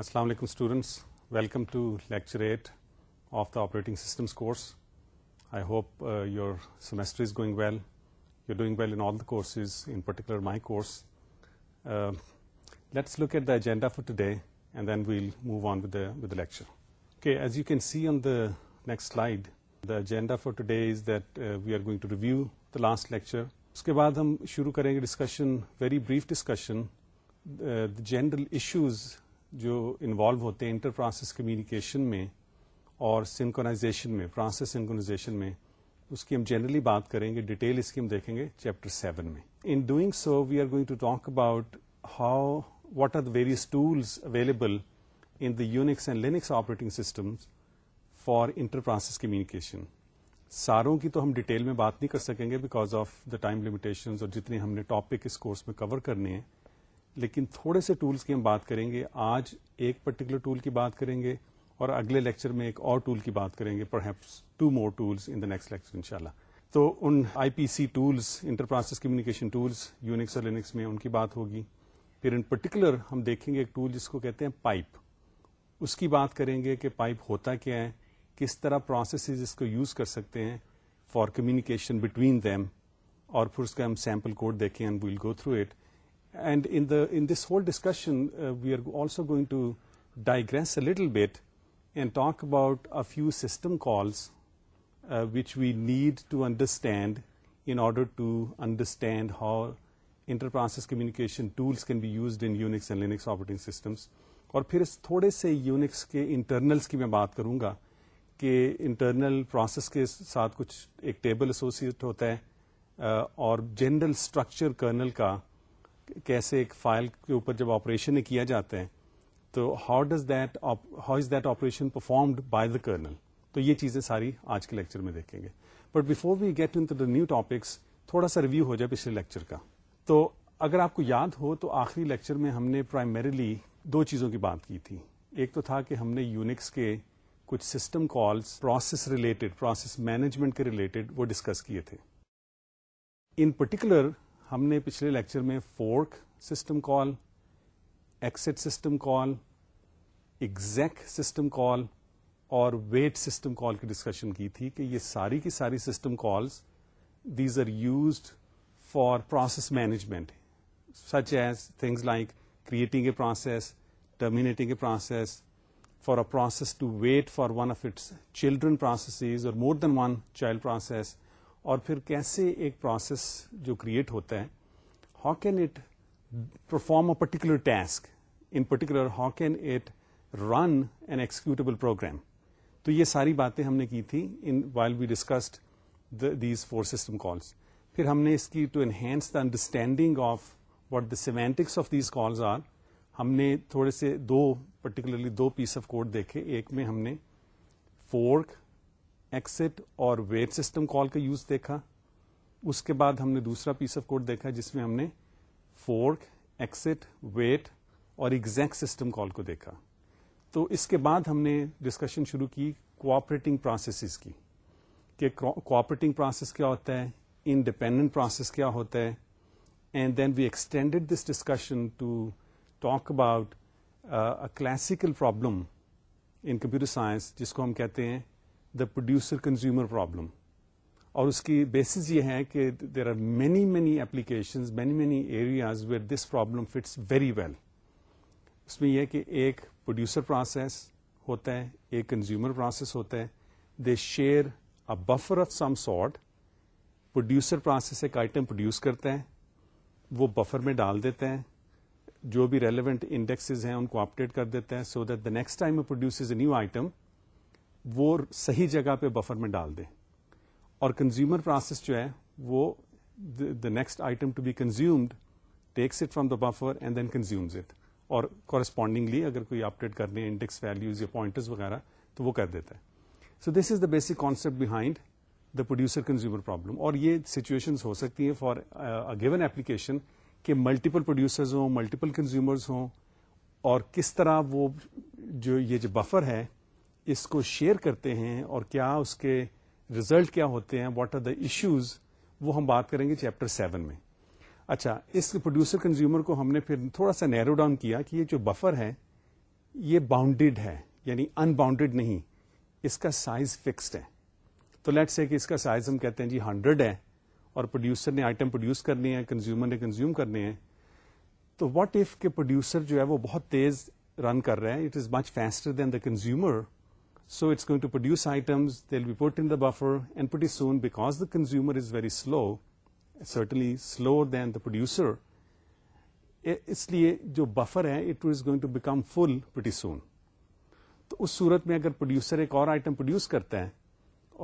السلام علیکم students welcome to lecture eight of the operating systems course I hope your semester is going well well you doing in in all the courses particular my course let's look at the agenda for day and then we'll move on with lecture okay as you can see on the next the agenda for today is that we are going to review the last lecture اس کے بعد ہم شروع کریں گے discussion very brief discussion issues جو involve ہوتے ہیں inter process communication میں اور سنکونائزیشن میں پروسیس سنکونائزیشن میں اس کی ہم جنرلی بات کریں گے ڈیٹیل اس کی ہم دیکھیں گے چیپٹر سیون میں in doing so we are going to talk about how what are the various tools available in the Unix and Linux operating system for inter process communication ساروں کی تو ہم ڈیٹیل میں بات نہیں کر سکیں گے because of the time limitation اور جتنے ہم نے ٹاپک اس کورس میں کور کرنے ہیں لیکن تھوڑے سے ٹولس کی ہم بات کریں گے آج ایک پرٹیکولر ٹول کی بات کریں گے اور اگلے لیکچر میں ایک اور ٹول کی بات کریں گے perhaps two more tools in the next شاء اللہ تو in I P C tools inter process Linux میں ان کی بات ہوگی پھر ان پرٹیکولر ہم دیکھیں گے ایک ٹول جس کو کہتے ہیں پائپ اس کی بات کریں گے کہ پائپ ہوتا کیا ہے کس طرح پروسیسز اس کو یوز کر سکتے ہیں فار کمیونیکیشن بٹوین دیم اور پھر اس کا ہم سیمپل کوڈ دیکھیں we'll go through it and in this whole discussion we are also going to digress a little bit and talk about a few system calls which we need to understand in order to understand how inter process communication tools can be used in Unix and Linux operating systems اور پھر اس تھوڑے سے Unix کے internals کی میں بات کروں گا کہ انٹرنل پروسیس کے ساتھ کچھ ایک ٹیبل ایسوسیٹ ہوتا ہے اور جنرل اسٹرکچر کرنل کا کیسے ایک فائل کے اوپر جب آپریشن کیا جاتا ہے تو how does that how is that operation performed by the kernel تو یہ چیزیں ساری آج کے لیکچر میں دیکھیں گے but before we get in the new topics تھوڑا سا ریویو ہو جائے پچھلے لیکچر کا تو اگر آپ کو یاد ہو تو آخری لیکچر میں ہم نے پرائمریلی دو چیزوں کی بات کی تھی ایک تو تھا کہ ہم نے یونکس کے کچھ system calls process related process management کے ریلیٹڈ وہ ڈسکس کیے تھے ان پرٹیکولر ہم نے پچھلے لیکچر میں fork system call exit system call exec system call اور ویٹ سسٹم کال کی ڈسکشن کی تھی کہ یہ ساری کی ساری system calls these are used for process management such as things like creating a process terminating a process for a process to wait for one of its children processes or more than one child process اور پھر کیسے ایک process جو create ہوتا ہے how can it perform a particular task in particular how can it run an executable program تو یہ ساری باتیں ہم نے کی تھی in while we discussed these four system calls پھر ہم نے اس کی to enhance the understanding of what the semantics of these calls are ہم نے تھوڑے سے دو پرٹیکولرلی دو پیس آف کوڈ دیکھے ایک میں ہم نے فورک ایکسٹ اور ویٹ سسٹم کال کا یوز دیکھا اس کے بعد ہم نے دوسرا پیس آف کوڈ دیکھا جس میں ہم نے فورک ایکسٹ ویٹ اور ایگزیکٹ سسٹم کال کو دیکھا تو اس کے بعد ہم نے ڈسکشن شروع کی کوآپریٹنگ پروسیسز کی کہ کوپریٹنگ پروسیس کیا ہوتا ہے انڈیپینڈنٹ پروسیس کیا ہوتا ہے and then we extended this discussion to talk about classical problem in computer science جس کو ہم کہتے ہیں دا پروڈیوسر کنزیومر پرابلم اور اس کی بیسز یہ ہے کہ there are many many application many many areas where this problem fits very well اس میں یہ کہ ایک پروڈیوسر پروسیس ہوتا ہے ایک کنزیومر پروسیس ہوتا ہے they share buffer of some sort producer process ایک آئٹم پروڈیوس کرتا ہے وہ بفر میں ڈال دیتے ہیں جو بھی ریلیونٹ انڈیکسز ہیں ان کو اپڈیٹ کر دیتے ہیں so that the next time produce a new item وہ صحیح جگہ پہ بفر میں ڈال دیں اور کنزیومر پروسیس جو ہے وہ the next item to be consumed takes it from the buffer and then consumes it اور کورسپونڈنگلی اگر کوئی اپ ڈیٹ کرنے انڈیکس ویلیوز یا پوائنٹس وغیرہ تو وہ کر دیتا ہے so this is the basic concept behind the producer consumer problem اور یہ سچویشن ہو سکتی ہیں فار گیون ایپلیکیشن کہ ملٹیپل پروڈیوسرز ہوں ملٹیپل کنزیومرز ہوں اور کس طرح وہ جو یہ جو بفر ہے اس کو شیئر کرتے ہیں اور کیا اس کے ریزلٹ کیا ہوتے ہیں واٹ آر دا ایشوز وہ ہم بات کریں گے چیپٹر سیون میں اچھا اس پروڈیوسر کنزیومر کو ہم نے پھر تھوڑا سا نیرو ڈاؤن کیا کہ یہ جو بفر ہے یہ باؤنڈیڈ ہے یعنی ان باؤنڈیڈ نہیں اس کا سائز فکسڈ ہے تو لیٹس ہے کہ اس کا سائز ہم کہتے ہیں جی ہنڈریڈ ہے اور پروڈیوسر نے آئٹم پروڈیوس کرنے ہیں کنزیومر نے کنزیوم کرنے ہیں تو واٹ ایف کے پروڈیوسر جو ہے وہ بہت تیز رن کر رہا ہے it is much faster than the consumer so it's going to produce soon, because the consumer is very slow certainly slower than the producer اس لیے جو بفر ہے it is going to become full pretty soon تو اس صورت میں اگر producer ایک اور آئٹم پروڈیوس کرتا ہے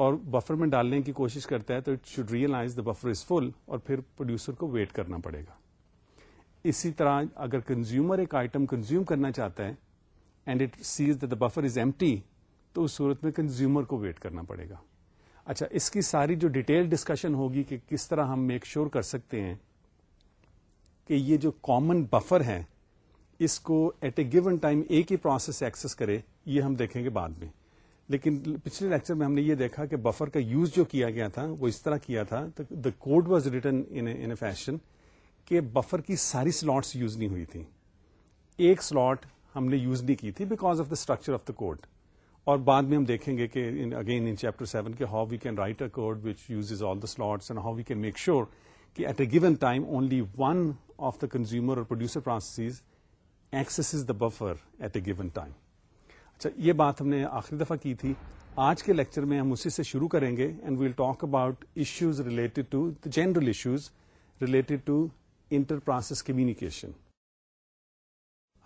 اور بفر میں ڈالنے کی کوشش کرتا ہے تو it should realise the buffer is full اور پھر پروڈیوسر کو ویٹ کرنا پڑے گا اسی طرح اگر کنزیومر ایک آئٹم کنزیوم کرنا چاہتا ہے and it sees the the buffer is empty تو اس صورت میں کنزیومر کو ویٹ کرنا پڑے گا اچھا اس کی ساری جو ڈیٹیل ڈسکشن ہوگی کہ کس طرح ہم میک شیور کر سکتے ہیں کہ یہ جو کامن بفر ہے اس کو ایٹ اے گیون ٹائم ایک ہی پروسیس ایکسس کرے یہ ہم دیکھیں گے بعد میں لیکن پچھلے لیکچر میں ہم نے یہ دیکھا کہ بفر کا یوز جو کیا گیا تھا وہ اس طرح کیا تھا the code was in a fashion کہ بفر کی ساری سلاٹس یوز نہیں ہوئی تھی ایک سلاٹ ہم نے یوز نہیں کی تھی because of the structure of the code اور بعد میں ہم دیکھیں گے کہ اگین ان چیپٹر سیون کے how we can write a code all the and how we can make sure کہ at a given time only one of the consumer or producer processes access is the buffer at a given time اچھا یہ بات ہم نے آخری دفعہ کی تھی آج کے لیکچر میں ہم اسی سے شروع کریں گے and we'll talk about issues related to the general issues related to inter process communication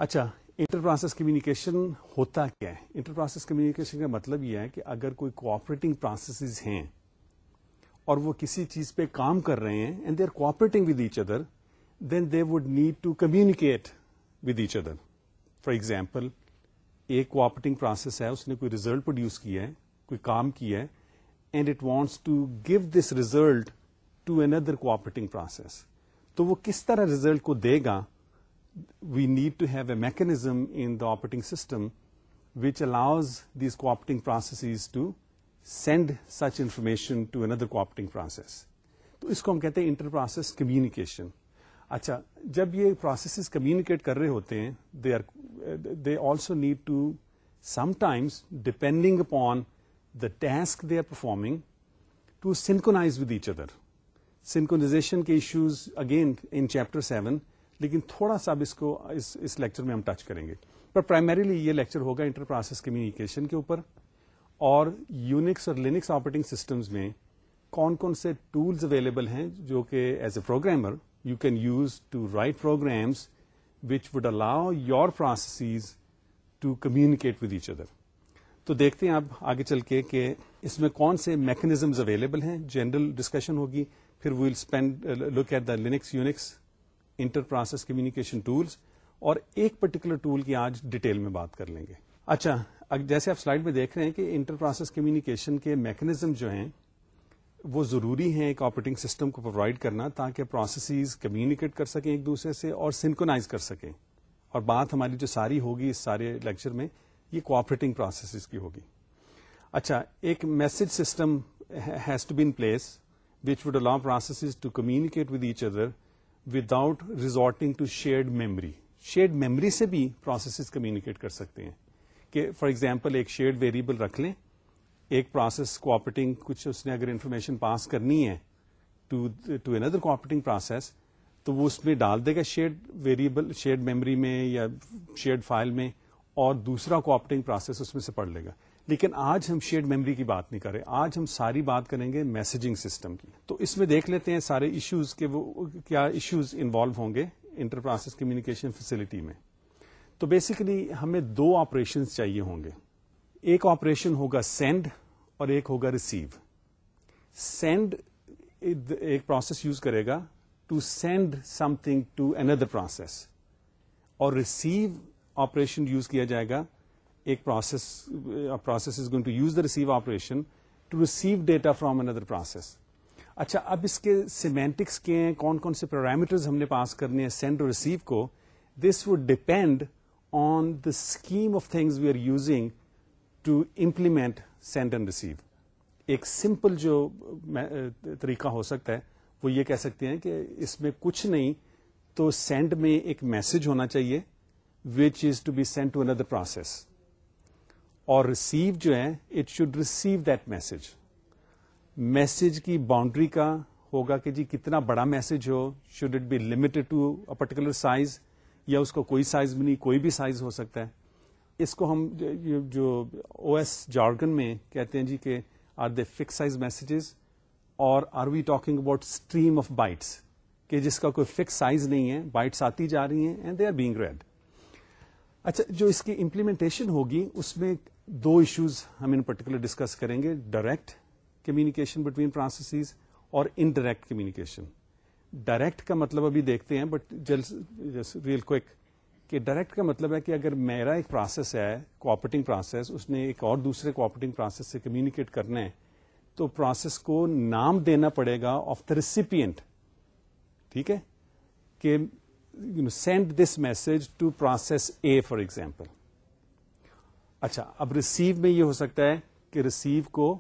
اچھا انٹر پروسیس کمیونیکیشن ہوتا کیا ہے انٹر پروسیس کمیونیکیشن کا مطلب یہ ہے کہ اگر کوئی کوپریٹنگ پروسیسز ہیں اور وہ کسی چیز پہ کام کر رہے ہیں and they are cooperating each other then they would need to communicate with each other for example ایک کوپریٹنگ پروسیس ہے اس نے کوئی ریزلٹ پروڈیوس کیا ہے کوئی کام کیا ہے and it wants to give this result to another cooperating process تو وہ کس طرح ریزلٹ کو دے گا we need to have a mechanism in the operating system which allows these code such information to another cooperating process تو اس کو ہم کہتے ہیں انٹر پروسیس کمیونیکیشن اچھا جب یہ پروسیسز کمیونیکیٹ کر رہے ہوتے ہیں they are they also need to sometimes depending upon the task they are performing to synchronize with each other synchronization کے issues again in chapter seven لیکن تھوڑا سا اب اس کو اس اس لیکچر میں ہم ٹچ کریں گے پر پرائمریلی یہ لیکچر ہوگا انٹر پروسیس کمیونیکیشن کے اوپر اور یونکس اور لینکس آپریٹنگ سسٹمز میں کون کون سے ٹولز اویلیبل ہیں جو کہ as a programmer you can use to write programs which would allow your processes to communicate with each other تو دیکھتے ہیں آپ آگے چل کے کہ اس میں کون سے میکنیزمز اویلیبل ہیں جنرل ڈسکشن ہوگی پھر we'll spend look at the Linux Unix inter process communication tools اور ایک پرٹیکولر ٹول کی آج ڈیٹیل میں بات کر لیں گے اچھا جیسے آپ سلائڈ میں دیکھ رہے ہیں کہ انٹر پروسیس کمیونیکیشن کے میکنزم جو ہیں وہ ضروری ہیں ایک آپریٹنگ سسٹم کو پرووائڈ کرنا تاکہ پروسیسز کمیونیکیٹ کر سکیں ایک دوسرے سے اور سنکونائز کر سکیں اور بات ہماری جو ساری ہوگی اس سارے لیکچر میں یہ کوپریٹنگ پروسیسز کی ہوگی اچھا ایک message system has to be in place which would allow processes to communicate with each other without resorting to shared memory shared memory سے بھی پروسیسز کمیونیکیٹ کر سکتے ہیں کہ فار ایگزامپل ایک شیئرڈ ویریبل رکھ لیں ایک پروسیس کوآپریٹنگ کچھ اس نے اگر انفارمیشن پاس کرنی ہے ٹو اندر کوپریٹنگ پروسیس تو وہ اس میں ڈال دے گا شیئرڈ ویریبل شیئرڈ میمری میں یا شیئرڈ فائل میں اور دوسرا کوآپریٹنگ پروسیس اس میں سے پڑھ لے گا لیکن آج ہم شیئرڈ میموری کی بات نہیں کریں آج ہم ساری بات کریں گے میسجنگ سسٹم کی تو اس میں دیکھ لیتے ہیں سارے ایشوز کے وہ کیا ایشوز انوالو ہوں گے انٹر پروسیس کمیونیکیشن فیسلٹی میں تو بیسیکلی ہمیں دو آپریشن چاہیے ہوں گے ایک آپریشن ہوگا سینڈ اور ایک ہوگا ریسیو سینڈ ایک پروسیس یوز کرے گا to send something to another process اور ریسیو آپریشن یوز کیا جائے گا ایک process process is going to use the receive operation to receive data from another process اچھا اب اس کے سیمینٹکس کے ہیں کون کون سے پیرامیٹرز ہم نے پاس کرنے ہیں سینڈ اور ریسیو کو this would depend on the scheme of things we are using to implement send and receive ایک سمپل جو uh, uh, طریقہ ہو سکتا ہے وہ یہ کہہ سکتے ہیں کہ اس میں کچھ نہیں تو سینڈ میں ایک میسج ہونا چاہیے which is to be send to another process اور ریسیو جو ہے it should receive that message message کی باؤنڈری کا ہوگا کہ جی کتنا بڑا message who should it be limited to particular size یا اس کو کوئی سائز بھی نہیں کوئی بھی سائز ہو سکتا ہے اس کو ہم جو او ایس جارگن میں کہتے ہیں جی کہ are they fix size messages or are we talking about stream of bytes کہ جس کا کوئی فکس سائز نہیں ہے بائٹس آتی جا رہی ہیں and they are being read اچھا جو اس کی امپلیمنٹیشن ہوگی اس میں دو ایشوز ہم ان پرٹیکولر ڈسکس کریں گے ڈائریکٹ کمیونیکیشن بٹوین پروسیسز اور انڈائریکٹ کمیونیکیشن ڈائریکٹ کا مطلب ابھی دیکھتے ہیں بٹ جس ریئل کوئک کہ ڈائریکٹ کا مطلب ہے کہ اگر میرا ایک پروسیس ہے کوپریٹنگ پروسیس اس نے ایک اور دوسرے کوآپریٹنگ پروسیس سے کمیونیکیٹ کرنا ہے تو پروسیس کو نام دینا پڑے گا آف دا ریسیپینٹ ٹھیک ہے کہ send this message to process A for example اچھا اب ریسیو میں یہ ہو سکتا ہے کہ ریسیو کو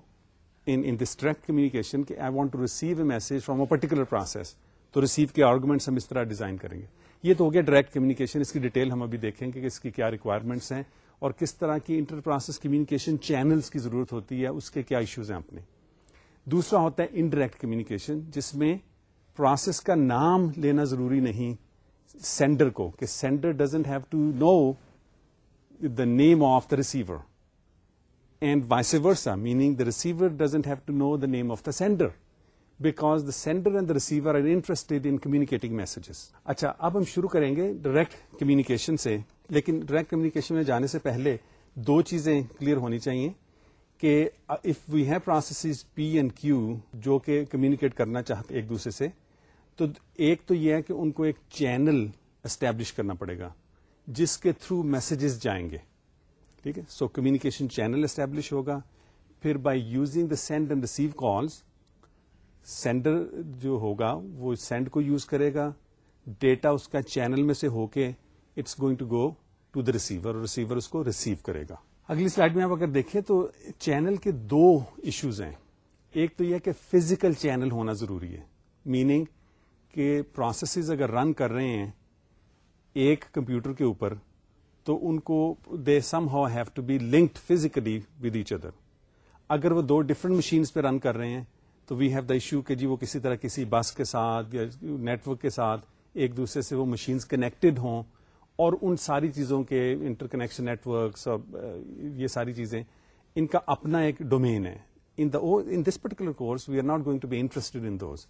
ان ان ڈائریکٹ کمیونیکیشن کہ I want to receive a message from a particular process تو ریسیو کے آرگومنٹس ہم اس طرح ڈیزائن کریں گے یہ تو ہو گیا ڈائریکٹ کمیونیکیشن اس کی ڈیٹیل ہم ابھی دیکھیں گے کہ اس کی کیا ریکوائرمنٹس ہیں اور کس طرح کی انٹر پروسیس کمیونیکیشن چینلس کی ضرورت ہوتی ہے اس کے کیا ایشوز ہیں اپنے دوسرا ہوتا ہے انڈائریکٹ کمیونیکیشن جس میں پروسیس کا نام لینا ضروری نہیں سینڈر کو کہ sender doesn't have to know the name of the receiver and vice versa meaning the receiver doesn't have to know the name of the sender because the sender and داسیورسٹیڈ in communicating messages اچھا اب ہم شروع کریں گے direct communication سے لیکن direct communication میں جانے سے پہلے دو چیزیں کلیئر ہونی چاہیے کہ if we have processes P and Q جو کہ کمیونیکیٹ کرنا چاہتے ایک دوسرے سے تو ایک تو یہ ہے کہ ان کو ایک چینل اسٹیبلش کرنا پڑے گا جس کے تھرو میسجز جائیں گے ٹھیک ہے سو کمیونیکیشن چینل اسٹیبلش ہوگا پھر by using the send and receive calls sender جو ہوگا وہ سینڈ کو یوز کرے گا ڈیٹا اس کا چینل میں سے ہو کے it's going to go to the receiver اور ریسیور اس کو ریسیو کرے گا اگلی سلائڈ میں آپ اگر دیکھیں تو چینل کے دو ایشوز ہیں ایک تو یہ کہ فزیکل چینل ہونا ضروری ہے میننگ کہ پروسیسز اگر رن کر رہے ہیں ایک کمپیوٹر کے اوپر تو ان کو they somehow have to be linked physically with each other اگر وہ دو ڈفرنٹ مشینس پہ رن کر رہے ہیں تو وی ہیو دا ایشو کہ جی وہ کسی طرح کسی بس کے ساتھ یا نیٹورک کے ساتھ ایک دوسرے سے وہ مشینس کنیکٹڈ ہوں اور ان ساری چیزوں کے انٹر کنیکشن نیٹورکس اور uh, یہ ساری چیزیں ان کا اپنا ایک ڈومین ہے in the in this particular course we are not going to be interested in those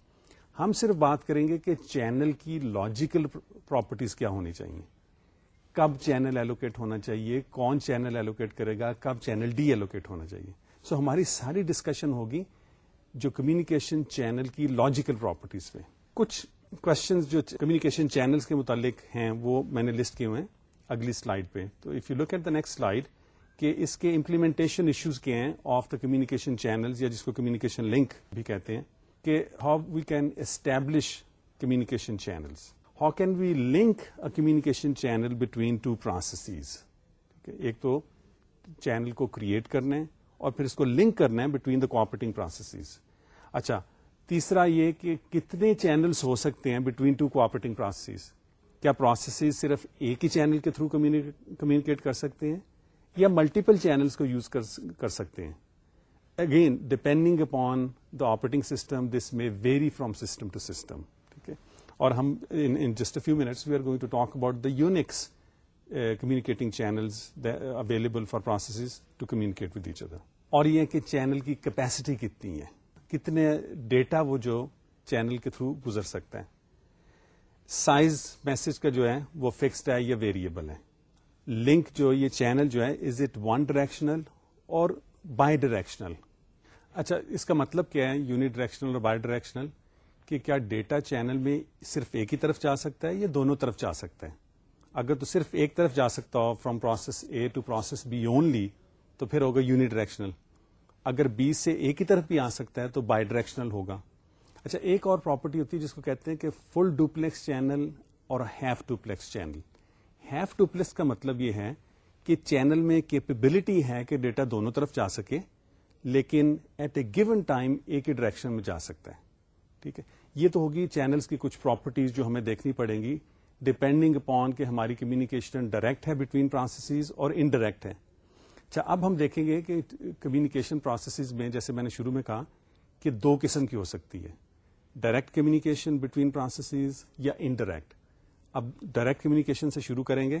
ہم صرف بات کریں گے کہ چینل کی لاجیکل پراپرٹیز کیا ہونی چاہیے کب چینل ایلوکیٹ ہونا چاہیے کون چینل ایلوکیٹ کرے گا کب چینل ڈی ایلوکیٹ ہونا چاہیے سو so, ہماری ساری ڈسکشن ہوگی جو کمیونیکیشن چینل کی لاجیکل پراپرٹیز پہ کچھ کوشچنز جو کمیونیکیشن چینلس کے متعلق ہیں وہ میں نے لسٹ کیے ہوئے ہیں اگلی سلائڈ پہ تو if you look at the next slide کہ اس کے امپلیمنٹیشن ایشوز کے ہیں آف دا کمیونیکیشن چینلز یا جس کو کمیونیکیشن لنک بھی کہتے ہیں کہ how we can establish communication channels how can we link a communication channel between two processes ایک تو چینل کو کریٹ کرنا ہے اور پھر اس کو لنک کرنا ہے بٹوین دا کوپریٹنگ پروسیسز اچھا تیسرا یہ کہ کتنے چینلس ہو سکتے ہیں بٹوین ٹو کوپریٹنگ پروسیسز کیا پروسیسز صرف ایک ہی چینل کے تھرو کمیونیکیٹ کر سکتے ہیں یا ملٹیپل چینلس کو یوز کر سکتے ہیں again depending upon the operating system this may vary from system to system ٹھیک ہے اور ہم in just a few minutes we are going to talk about the Unix communicating channels available for process to communicate with each other اور یہ کہ channel کی capacity کتنی ہے کتنے ڈیٹا وہ جو چینل کے تھرو گزر سکتا ہے سائز میسج کا جو ہے وہ فکسڈ ہے یا ویریبل ہے لنک جو یہ چینل جو ہے از اٹ ون ڈائریکشنل اور بائی ڈائریکشنل اچھا اس کا مطلب کیا ہے یونی ڈائریکشنل اور بائی ڈائریکشنل کہ کیا ڈیٹا چینل میں صرف ایک ہی طرف جا سکتا ہے یا دونوں طرف جا سکتا ہے اگر تو صرف ایک طرف جا سکتا ہو from process A to process B only تو پھر ہوگا یونی ڈائریکشنل اگر بی سے ایک ہی طرف بھی آ سکتا ہے تو بائی ڈائریکشنل ہوگا اچھا ایک اور پراپرٹی ہوتی ہے جس کو کہتے ہیں کہ فل ڈوپلیکس چینل اور half duplex channel half duplex کا مطلب یہ ہے کہ چینل میں کیپیبلٹی ہے کہ ڈیٹا دونوں طرف جا سکے لیکن ایٹ اے گیون ٹائم ایک ہی ڈائریکشن میں جا سکتا ہے ٹھیک ہے یہ تو ہوگی چینلس کی کچھ پراپرٹیز جو ہمیں دیکھنی پڑیں گی ڈپینڈنگ اپون کہ ہماری کمیونیکیشن ڈائریکٹ ہے بٹوین پروسیسز اور انڈائریکٹ ہے اچھا اب ہم دیکھیں گے کہ کمیونیکیشن پروسیسز میں جیسے میں نے شروع میں کہا کہ دو قسم کی ہو سکتی ہے ڈائریکٹ کمیونیکیشن بٹوین پروسیسز یا انڈائریکٹ اب ڈائریکٹ کمیونیکیشن سے شروع کریں گے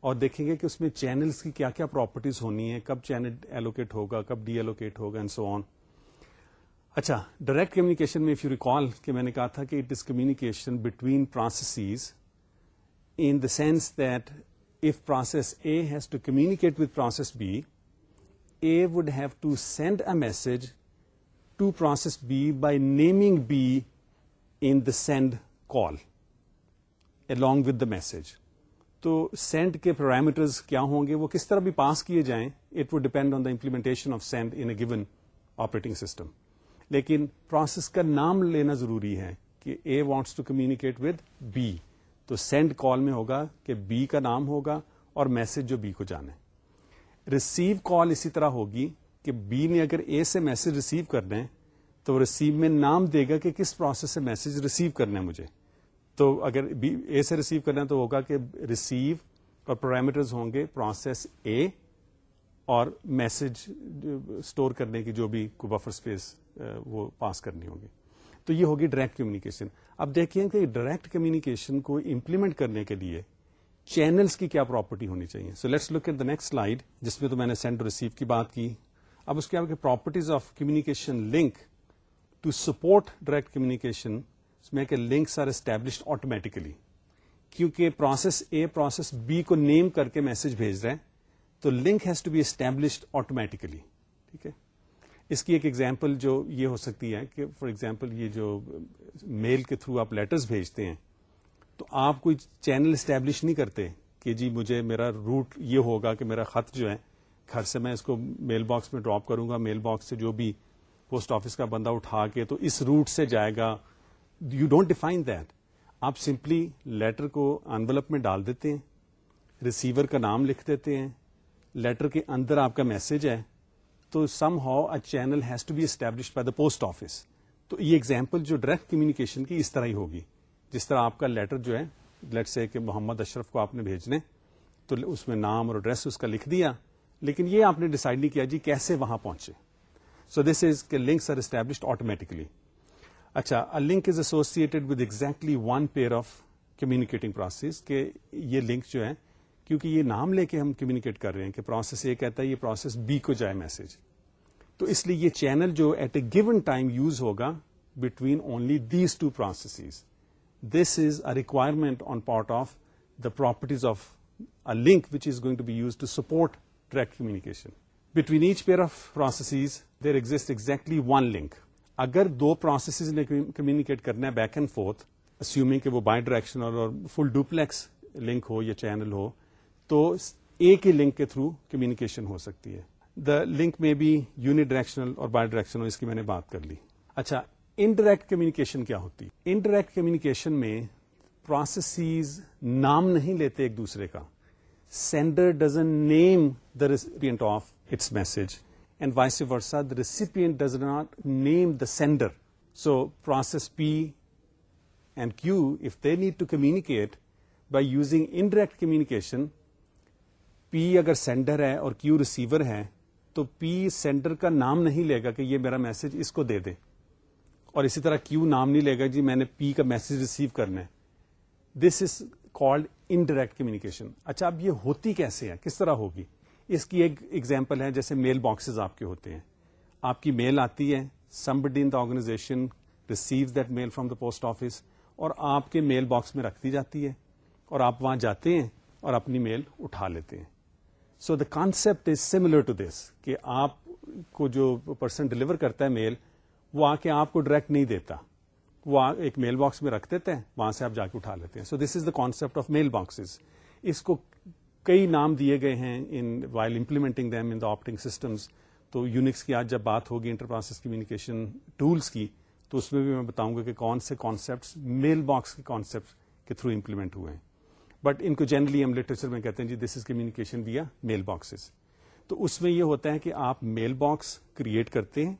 اور دیکھیں گے کہ اس میں چینلز کی کیا کیا پراپرٹیز ہونی ہیں کب چینل ایلوکیٹ ہوگا کب ڈی ایلوکیٹ ہوگا اینڈ سو آن اچھا ڈائریکٹ کمیونیکیشن میں اف یو ریکال کہ میں نے کہا تھا کہ it is communication between processes in the sense that if process A has to communicate with process B A would have to send a message to process B by naming B in the send call along with the message. تو send کے parameters کیا ہوں گے وہ کس طرح بھی pass کیے جائیں it would depend on the implementation of send in a given operating system لیکن پروسیس کا نام لینا ضروری ہے کہ A wants to communicate with B تو سینڈ کال میں ہوگا کہ بی کا نام ہوگا اور میسج جو بی کو جانے ریسیو کال اسی طرح ہوگی کہ بی نے اگر اے سے میسج ریسیو کر دیں تو ریسیو میں نام دے گا کہ کس پروسیس سے میسج ریسیو کرنا ہے مجھے تو اگر اے سے ریسیو کرنا تو ہوگا کہ ریسیو اور پیرامیٹر ہوں گے پروسیس اے اور میسج اسٹور uh, کرنے کی جو بھی کو بفر اسپیس uh, وہ پاس کرنی ہوگی تو یہ ہوگی ڈائریکٹ کمیونیکیشن اب دیکھیں کہ ڈائریکٹ کمیونیکیشن کو امپلیمنٹ کرنے کے لیے چینلس کی کیا پراپرٹی ہونی چاہیے so let's look at the next slide جس میں تو میں نے سینڈ ریسیو کی بات کی اب اس کے properties of communication link to support direct communication اس میں کہ لنکس آر اسٹیبلش آٹومیٹیکلی کیونکہ پروسیس پروسیس اے بی کو نیم کر کے میسج بھیج رہے ہیں تو link has to be established automatically ٹھیک ہے اس کی ایک ایگزامپل جو یہ ہو سکتی ہے کہ فار ایگزامپل یہ جو میل کے تھرو آپ لیٹرس بھیجتے ہیں تو آپ کوئی چینل اسٹیبلش نہیں کرتے کہ جی مجھے میرا روٹ یہ ہوگا کہ میرا خط جو ہے گھر سے میں اس کو میل باکس میں ڈراپ کروں گا میل باکس سے جو بھی پوسٹ آفس کا بندہ اٹھا کے تو اس روٹ سے جائے گا یو ڈونٹ ڈیفائن دیٹ آپ سمپلی لیٹر کو انولپ میں ڈال دیتے ہیں ریسیور کا نام لکھ دیتے ہیں لیٹر کے اندر آپ کا میسج ہے تو somehow a channel has to be establish by the post office تو یہ ایگزامپل جو ڈائریکٹ کمیونیکیشن کی اس طرح ہی ہوگی جس طرح آپ کا لیٹر جو ہے لیٹ سے کہ محمد اشرف کو آپ نے بھیجنے تو اس میں نام اور ایڈریس اس کا لکھ دیا لیکن یہ آپ نے ڈیسائڈ نہیں کیا جی کیسے وہاں پہنچے سو دس از کے لنکس آر اسٹیبلشڈ آٹومیٹکلی اچھا link is associated with exactly one pair of communicating process کہ یہ لنک جو ہے کیونکہ یہ نام لے کے ہم کمیونیکیٹ کر رہے ہیں کہ پروسیس اے کہتا ہے یہ پروسیس بی کو جائے میسج تو اس لیے یہ چینل جو at a given time use ہوگا between only these two process this is a requirement on part of the properties of a link which is going to be use to support direct communication between each pair of process there exists exactly one link اگر دو processes communicate کرنا ہے back and forth assuming کہ وہ bidirectional اور full duplex link ہو یا channel ہو تو ایک ہی لنک کے تھرو کمیونیکیشن ہو سکتی ہے دا لنک میں بھی یونٹ ڈائریکشنل اور بائی ڈائریکشن اس کی میں نے بات کر لی اچھا انڈائریکٹ کمیونیکیشن کیا ہوتی ہے انڈائریکٹ کمیونیکیشن میں پروسیسز نام نہیں لیتے ایک دوسرے کا sender doesn't name the recipient of its message and vice F what ساٹھ recipient does not name the sender so process P and Q if they need to communicate by using indirect communication P اگر sender ہے اور Q receiver ہے تو پی sender کا نام نہیں لے گا کہ یہ میرا میسج اس کو دے دے اور اسی طرح کیو نام نہیں لے گا جی میں نے پی کا میسج ریسیو کرنا ہے this is called indirect communication اچھا اب یہ ہوتی کیسے ہے کس طرح ہوگی اس کی ایک ایگزامپل ہے جیسے میل باکسز آپ کے ہوتے ہیں آپ کی میل آتی ہے somebody in the organization receive that mail from the post office اور آپ کے میل باکس میں رکھ دی جاتی ہے اور آپ وہاں جاتے ہیں اور اپنی میل اٹھا لیتے ہیں so the concept is similar to this کہ آپ کو جو پرسن ڈلیور کرتا ہے میل وہ آ کے آپ کو ڈائریکٹ نہیں دیتا وہ ایک میل باکس میں رکھ دیتے ہیں وہاں سے آپ جا کے اٹھا لیتے ہیں so this is the concept of mail boxes اس کو کئی نام دیے گئے ہیں in while implementing them in the operating systems تو یونکس کی آج جب بات ہوگی پروسیس کمیونیکیشن ٹولس کی تو اس میں بھی میں بتاؤں گا کہ کون سے کانسیپٹ میل باکس کے کانسیپٹ کے تھرو امپلیمنٹ ہوئے ہیں بٹ ان کو جنرلی ہم لٹریچر میں کہتے ہیں جی this is communication via mail boxes تو اس میں یہ ہوتا ہے کہ آپ میل باکس کریٹ کرتے ہیں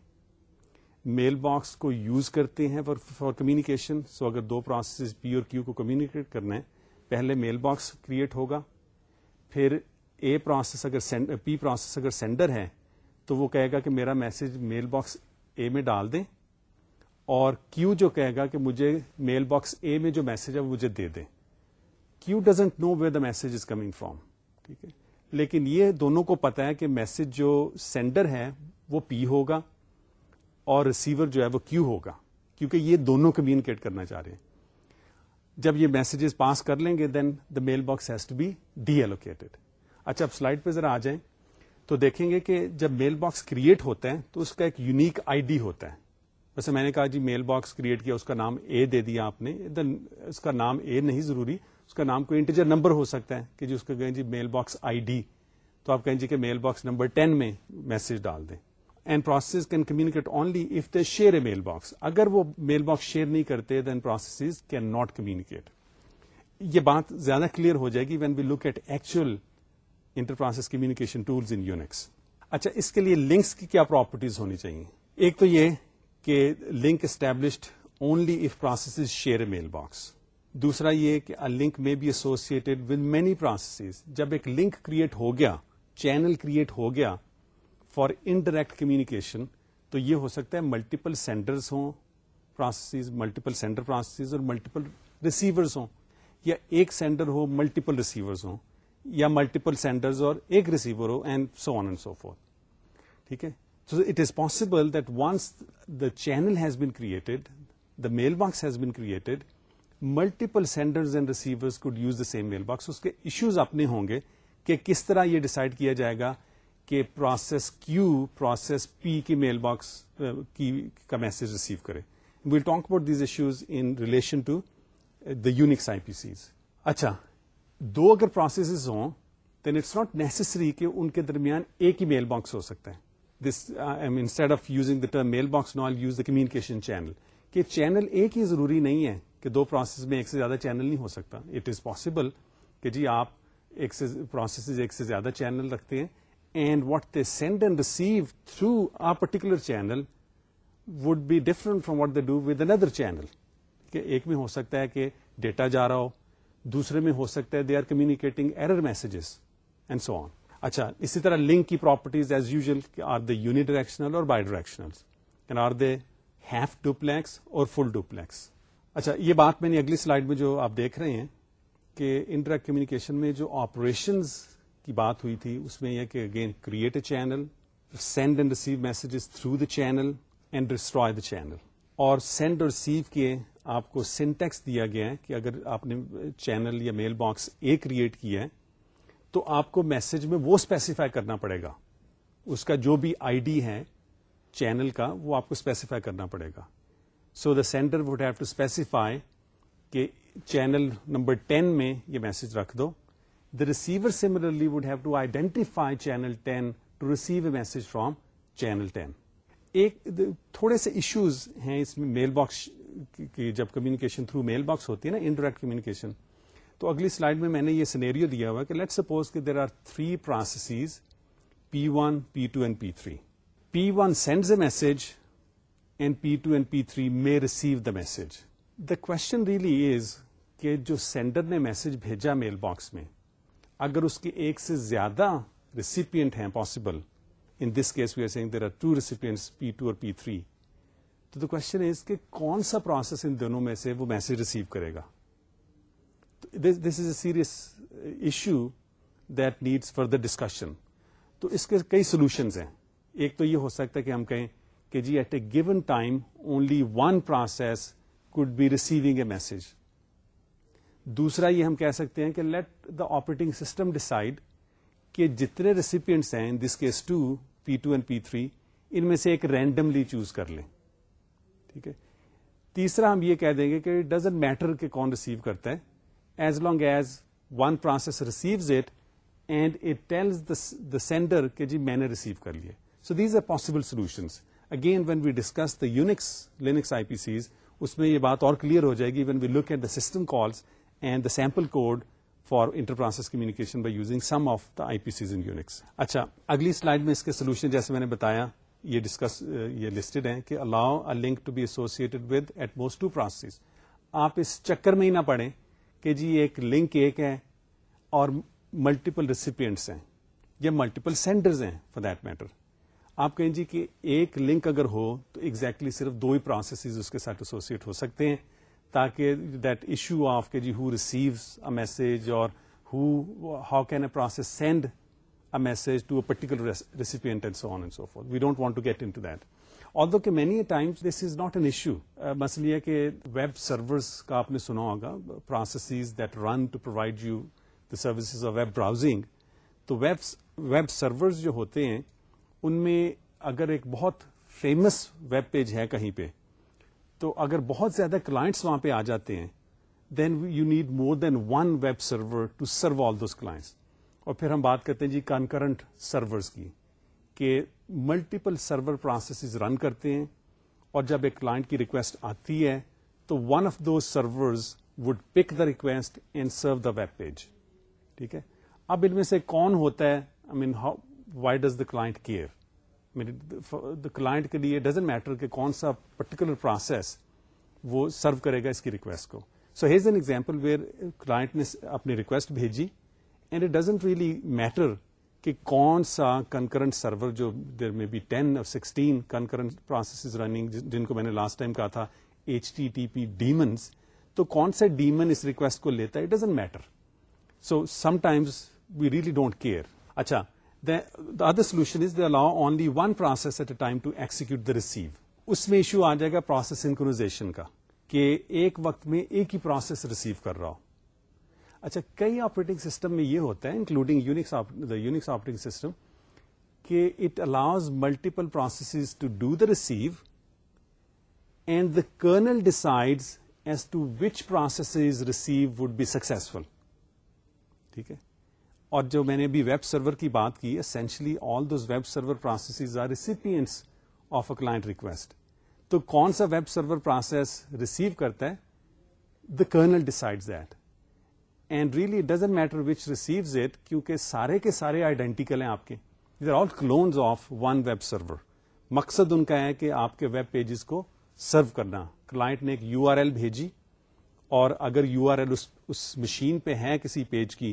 میل باکس کو یوز کرتے ہیں فار کمیونیکیشن سو اگر دو پروسیسز پی اور کیو کو کمیونیکیٹ کرنا ہے پہلے میل باکس کریٹ ہوگا پھر اے پروسیس اگر پی پروسیس اگر سینڈر ہے تو وہ کہے گا کہ میرا میسج میل باکس اے میں ڈال دیں اور کیو جو کہے گا کہ مجھے میل باکس اے میں جو میسج ہے وہ مجھے دے دیں Q doesn't know where the message is coming from ٹھیک ہے لیکن یہ دونوں کو پتا ہے کہ میسج جو سینڈر ہے وہ پی ہوگا اور ریسیور جو ہے وہ کیو ہوگا کیونکہ یہ دونوں کمیونیکیٹ کرنا چاہ رہے ہیں جب یہ میسجز پاس کر لیں گے then the mail box has to be deallocated اچھا آپ سلائڈ پہ ذرا آ جائیں تو دیکھیں گے کہ جب میل باکس کریٹ ہوتا ہے تو اس کا ایک یونیک آئی ڈی ہوتا ہے ویسے میں نے کہا جی میل باکس کریٹ کیا اس کا نام اے دے دیا آپ نے اس کا نام اے نہیں ضروری اس کا نام کوئی انٹیجر نمبر ہو سکتا ہے کہ جی اس کو کہیں جی میل باکس آئی ڈی تو آپ کہیں جی کہ میل باکس نمبر ٹین میں میسج ڈال دیں and processes can communicate only if they share a mail box اگر وہ میل باکس شیئر نہیں کرتے then processes can not communicate یہ بات زیادہ کلیئر ہو جائے گی when we look at actual inter process communication tools in Unix اچھا اس کے لیے لنکس کی کیا پراپرٹیز ہونی چاہیے ایک تو یہ کہ link established only if processes share a mail box دوسرا یہ کہ link may be associated with many processes جب ایک لنک کریٹ ہو گیا چینل کریٹ ہو گیا فار انڈائریکٹ کمیونیکیشن تو یہ ہو سکتا ہے ملٹیپل سینڈرز ہوں پروسیسز ملٹیپل سینڈر پروسیسز اور ملٹیپل ریسیورز ہوں یا ایک سینڈر ہو ملٹیپل ریسیورز ہوں یا ملٹیپل سینڈرز اور ایک receiver who and so on and so forth ٹھیک ہے so it is possible that once the channel has been created the mail box has been created multiple senders and receivers could use the same mail box اس کے issues اپنے ہوں گے کہ کس طرح یہ ڈیسائڈ کیا جائے گا کہ پروسیس کیو پروسیس پی کی میل باکس uh, کی کا میسج ریسیو کرے we'll talk about these issues in relation to the Unix I P Cs اچھا دو اگر پروسیسز ہوں دین اٹس ناٹ نیسسری کہ ان کے درمیان ایک ہی میل باکس ہو سکتا ہے this I instead of using the term mail box now use the communication channel کہ چینل ایک ہی ضروری نہیں ہے کہ دو پروسیس میں ایک سے زیادہ چینل نہیں ہو سکتا اٹ از پاسبل کہ جی آپ ایک سے پروسیسز ایک سے زیادہ چینل رکھتے ہیں and what they send and receive through a particular channel would be different from what they do whether channel ایک میں ہو سکتا ہے کہ ڈیٹا جا رہا ہو دوسرے میں ہو سکتا ہے they are communicating error messages and so on اچھا اسی طرح لنک کی properties as usual are the unidirectional اور bidirectional and are they half duplex اور فل ڈوپلیکس اچھا یہ بات میں نے اگلی سلائڈ میں جو آپ دیکھ رہے ہیں کہ ان کمیونیکیشن میں جو آپریشنز کی بات ہوئی تھی اس میں یہ کہ again create a channel send and receive messages through the channel and destroy the channel اور سینڈ اور ریسیو کے آپ کو سینٹیکس دیا گیا ہے کہ اگر آپ نے چینل یا میل باکس اے کریٹ کیا ہے تو آپ کو میسج میں وہ اسپیسیفائی کرنا پڑے گا اس کا جو بھی آئی ڈی ہے چینل کا وہ آپ کو اسپیسیفائی کرنا پڑے گا so the sender would have to specify کہ چینل نمبر ٹین میں یہ میسج رکھ دو receiver similarly would have to identify channel ten to receive a message from channel ten ایک تھوڑے سے ایشوز ہیں اس میں میل باکس کی جب کمیونیکیشن تھرو میل باکس ہوتی ہے نا انڈائریکٹ کمیونیکیشن تو اگلی سلائڈ میں میں نے یہ سینیریو دیا ہوا کہ لیٹ سپوز کہ there are three processes P P P P one one two and three sends a message and P two and P three may receive the message the question really is کہ جو sender نے message بھیجا mail box میں اگر اس کے ایک سے زیادہ ریسیپینٹ ہیں possible in this case we are are seeing there two recipient P two اور پی تھری تو دا کوشچن از کہ کون سا پروسیس ان دونوں میں سے وہ میسج ریسیو کرے گا this is a serious issue that needs further discussion تو اس کے کئی سولوشنز ہیں ایک تو یہ ہو سکتا ہے کہ ہم کہیں کہ جی at a given time only one process could be receiving a message دوسرا یہ ہم کہہ سکتے ہیں کہ let the operating system decide کہ جتنے ریسیپینٹس ہیں this case two P two and P three ان میں سے ایک رینڈملی چوز کر لیں ٹھیک ہے تیسرا ہم یہ کہہ دیں گے کہ ڈز میٹر کہ کون ریسیو کرتا ہے as long as one process receives it and it tells the sender کہ جی میں نے ریسیو کر لیے so these are possible solutions again when we discuss the Unix Linux I P Cs اس میں یہ بات اور کلیئر ہو جائے گی when we look at the system calls and the sample code for intercommunication by using some of the I P Cs in Unix اچھا اگلی slide میں اس کے سولوشن جیسے میں نے بتایا یہ ڈسکس یہ لسٹڈ ہیں کہ allow a link to be associated with at most two process آپ اس چکر میں ہی نہ پڑھیں کہ جی ایک لنک ایک ہے اور ملٹیپل ریسیپینٹس ہیں یا ملٹیپل سینڈرز ہیں فار دیٹ میٹر آپ کہیں جی کہ ایک لنک اگر ہو تو ایگزیکٹلی exactly صرف دو ہی پروسیسز اس کے ساتھ ایسوسیٹ ہو سکتے ہیں تاکہ دیٹ ایشو آف کہ جی ہو ریسیوز اے میسج اور ہو how can a process send a message to a particular recipient and and so so on for we don't want to get into that though دو کہ many a time this is not an issue مسئلہ یہ کہ web servers کا آپ نے سنا ہوگا processes that run to provide you the services of web browsing تو ویب ویب سرورز جو ہوتے ہیں ان میں اگر ایک بہت فیمس ویب پیج ہے کہیں پہ تو اگر بہت زیادہ کلائنٹس وہاں پہ آ جاتے ہیں then you need more than one web server to serve all those clients اور پھر ہم بات کرتے ہیں جی کنکرنٹ سرورز کی کہ ملٹیپل سرور پروسیسز رن کرتے ہیں اور جب ایک کلائنٹ کی ریکویسٹ آتی ہے تو one of those servers would pick the request and serve the web page ٹھیک ہے اب ان میں سے کون ہوتا ہے I mean how why does the client care the client کے لیے ڈزنٹ میٹر کہ کون سا پرٹیکولر پروسیس وہ سرو کرے گا اس کی ریکویسٹ کو so has an example where client نے اپنی ریکویسٹ بھیجی and it doesn't really matter کہ کون سا کنکرنٹ سرور جو there may be ten or sixteen concurrent running جن کو میں نے لاسٹ ٹائم کہا تھا H T T P daemons تو کون سا ڈیمن اس ریکویسٹ کو لیتا ہے it doesn't matter so sometimes we really don't care اچھا other solution is they allow only one process at a time to execute the receive اس میں issue آ جائے گا پروسیس انکروزیشن کا کہ ایک وقت میں ایک ہی پروسیس ریسیو کر رہا ہو اچھا کئی آپریٹنگ سسٹم میں یہ ہوتا ہے انکلوڈنگ یونکس آپریٹنگ سسٹم کہ it allows multiple process to do the receive and the kernel decide as to which process receive would be successful ٹھیک ہے اور جو میں نے ابھی ویب سرور کی بات کی essentially all those web server processes are recipients of a client request تو کون سا ویب سرور پروسیس ریسیو کرتا ہے the kernel decide receives it کیونکہ سارے کے سارے آئیڈینٹیکل ہیں آپ کے there all clones of one web server مقصد ان کا ہے کہ آپ کے ویب پیجز کو سرو کرنا کلائنٹ نے ایک یو آر ایل بھیجی اور اگر یو آر ایل اس مشین پہ ہے کسی پیج کی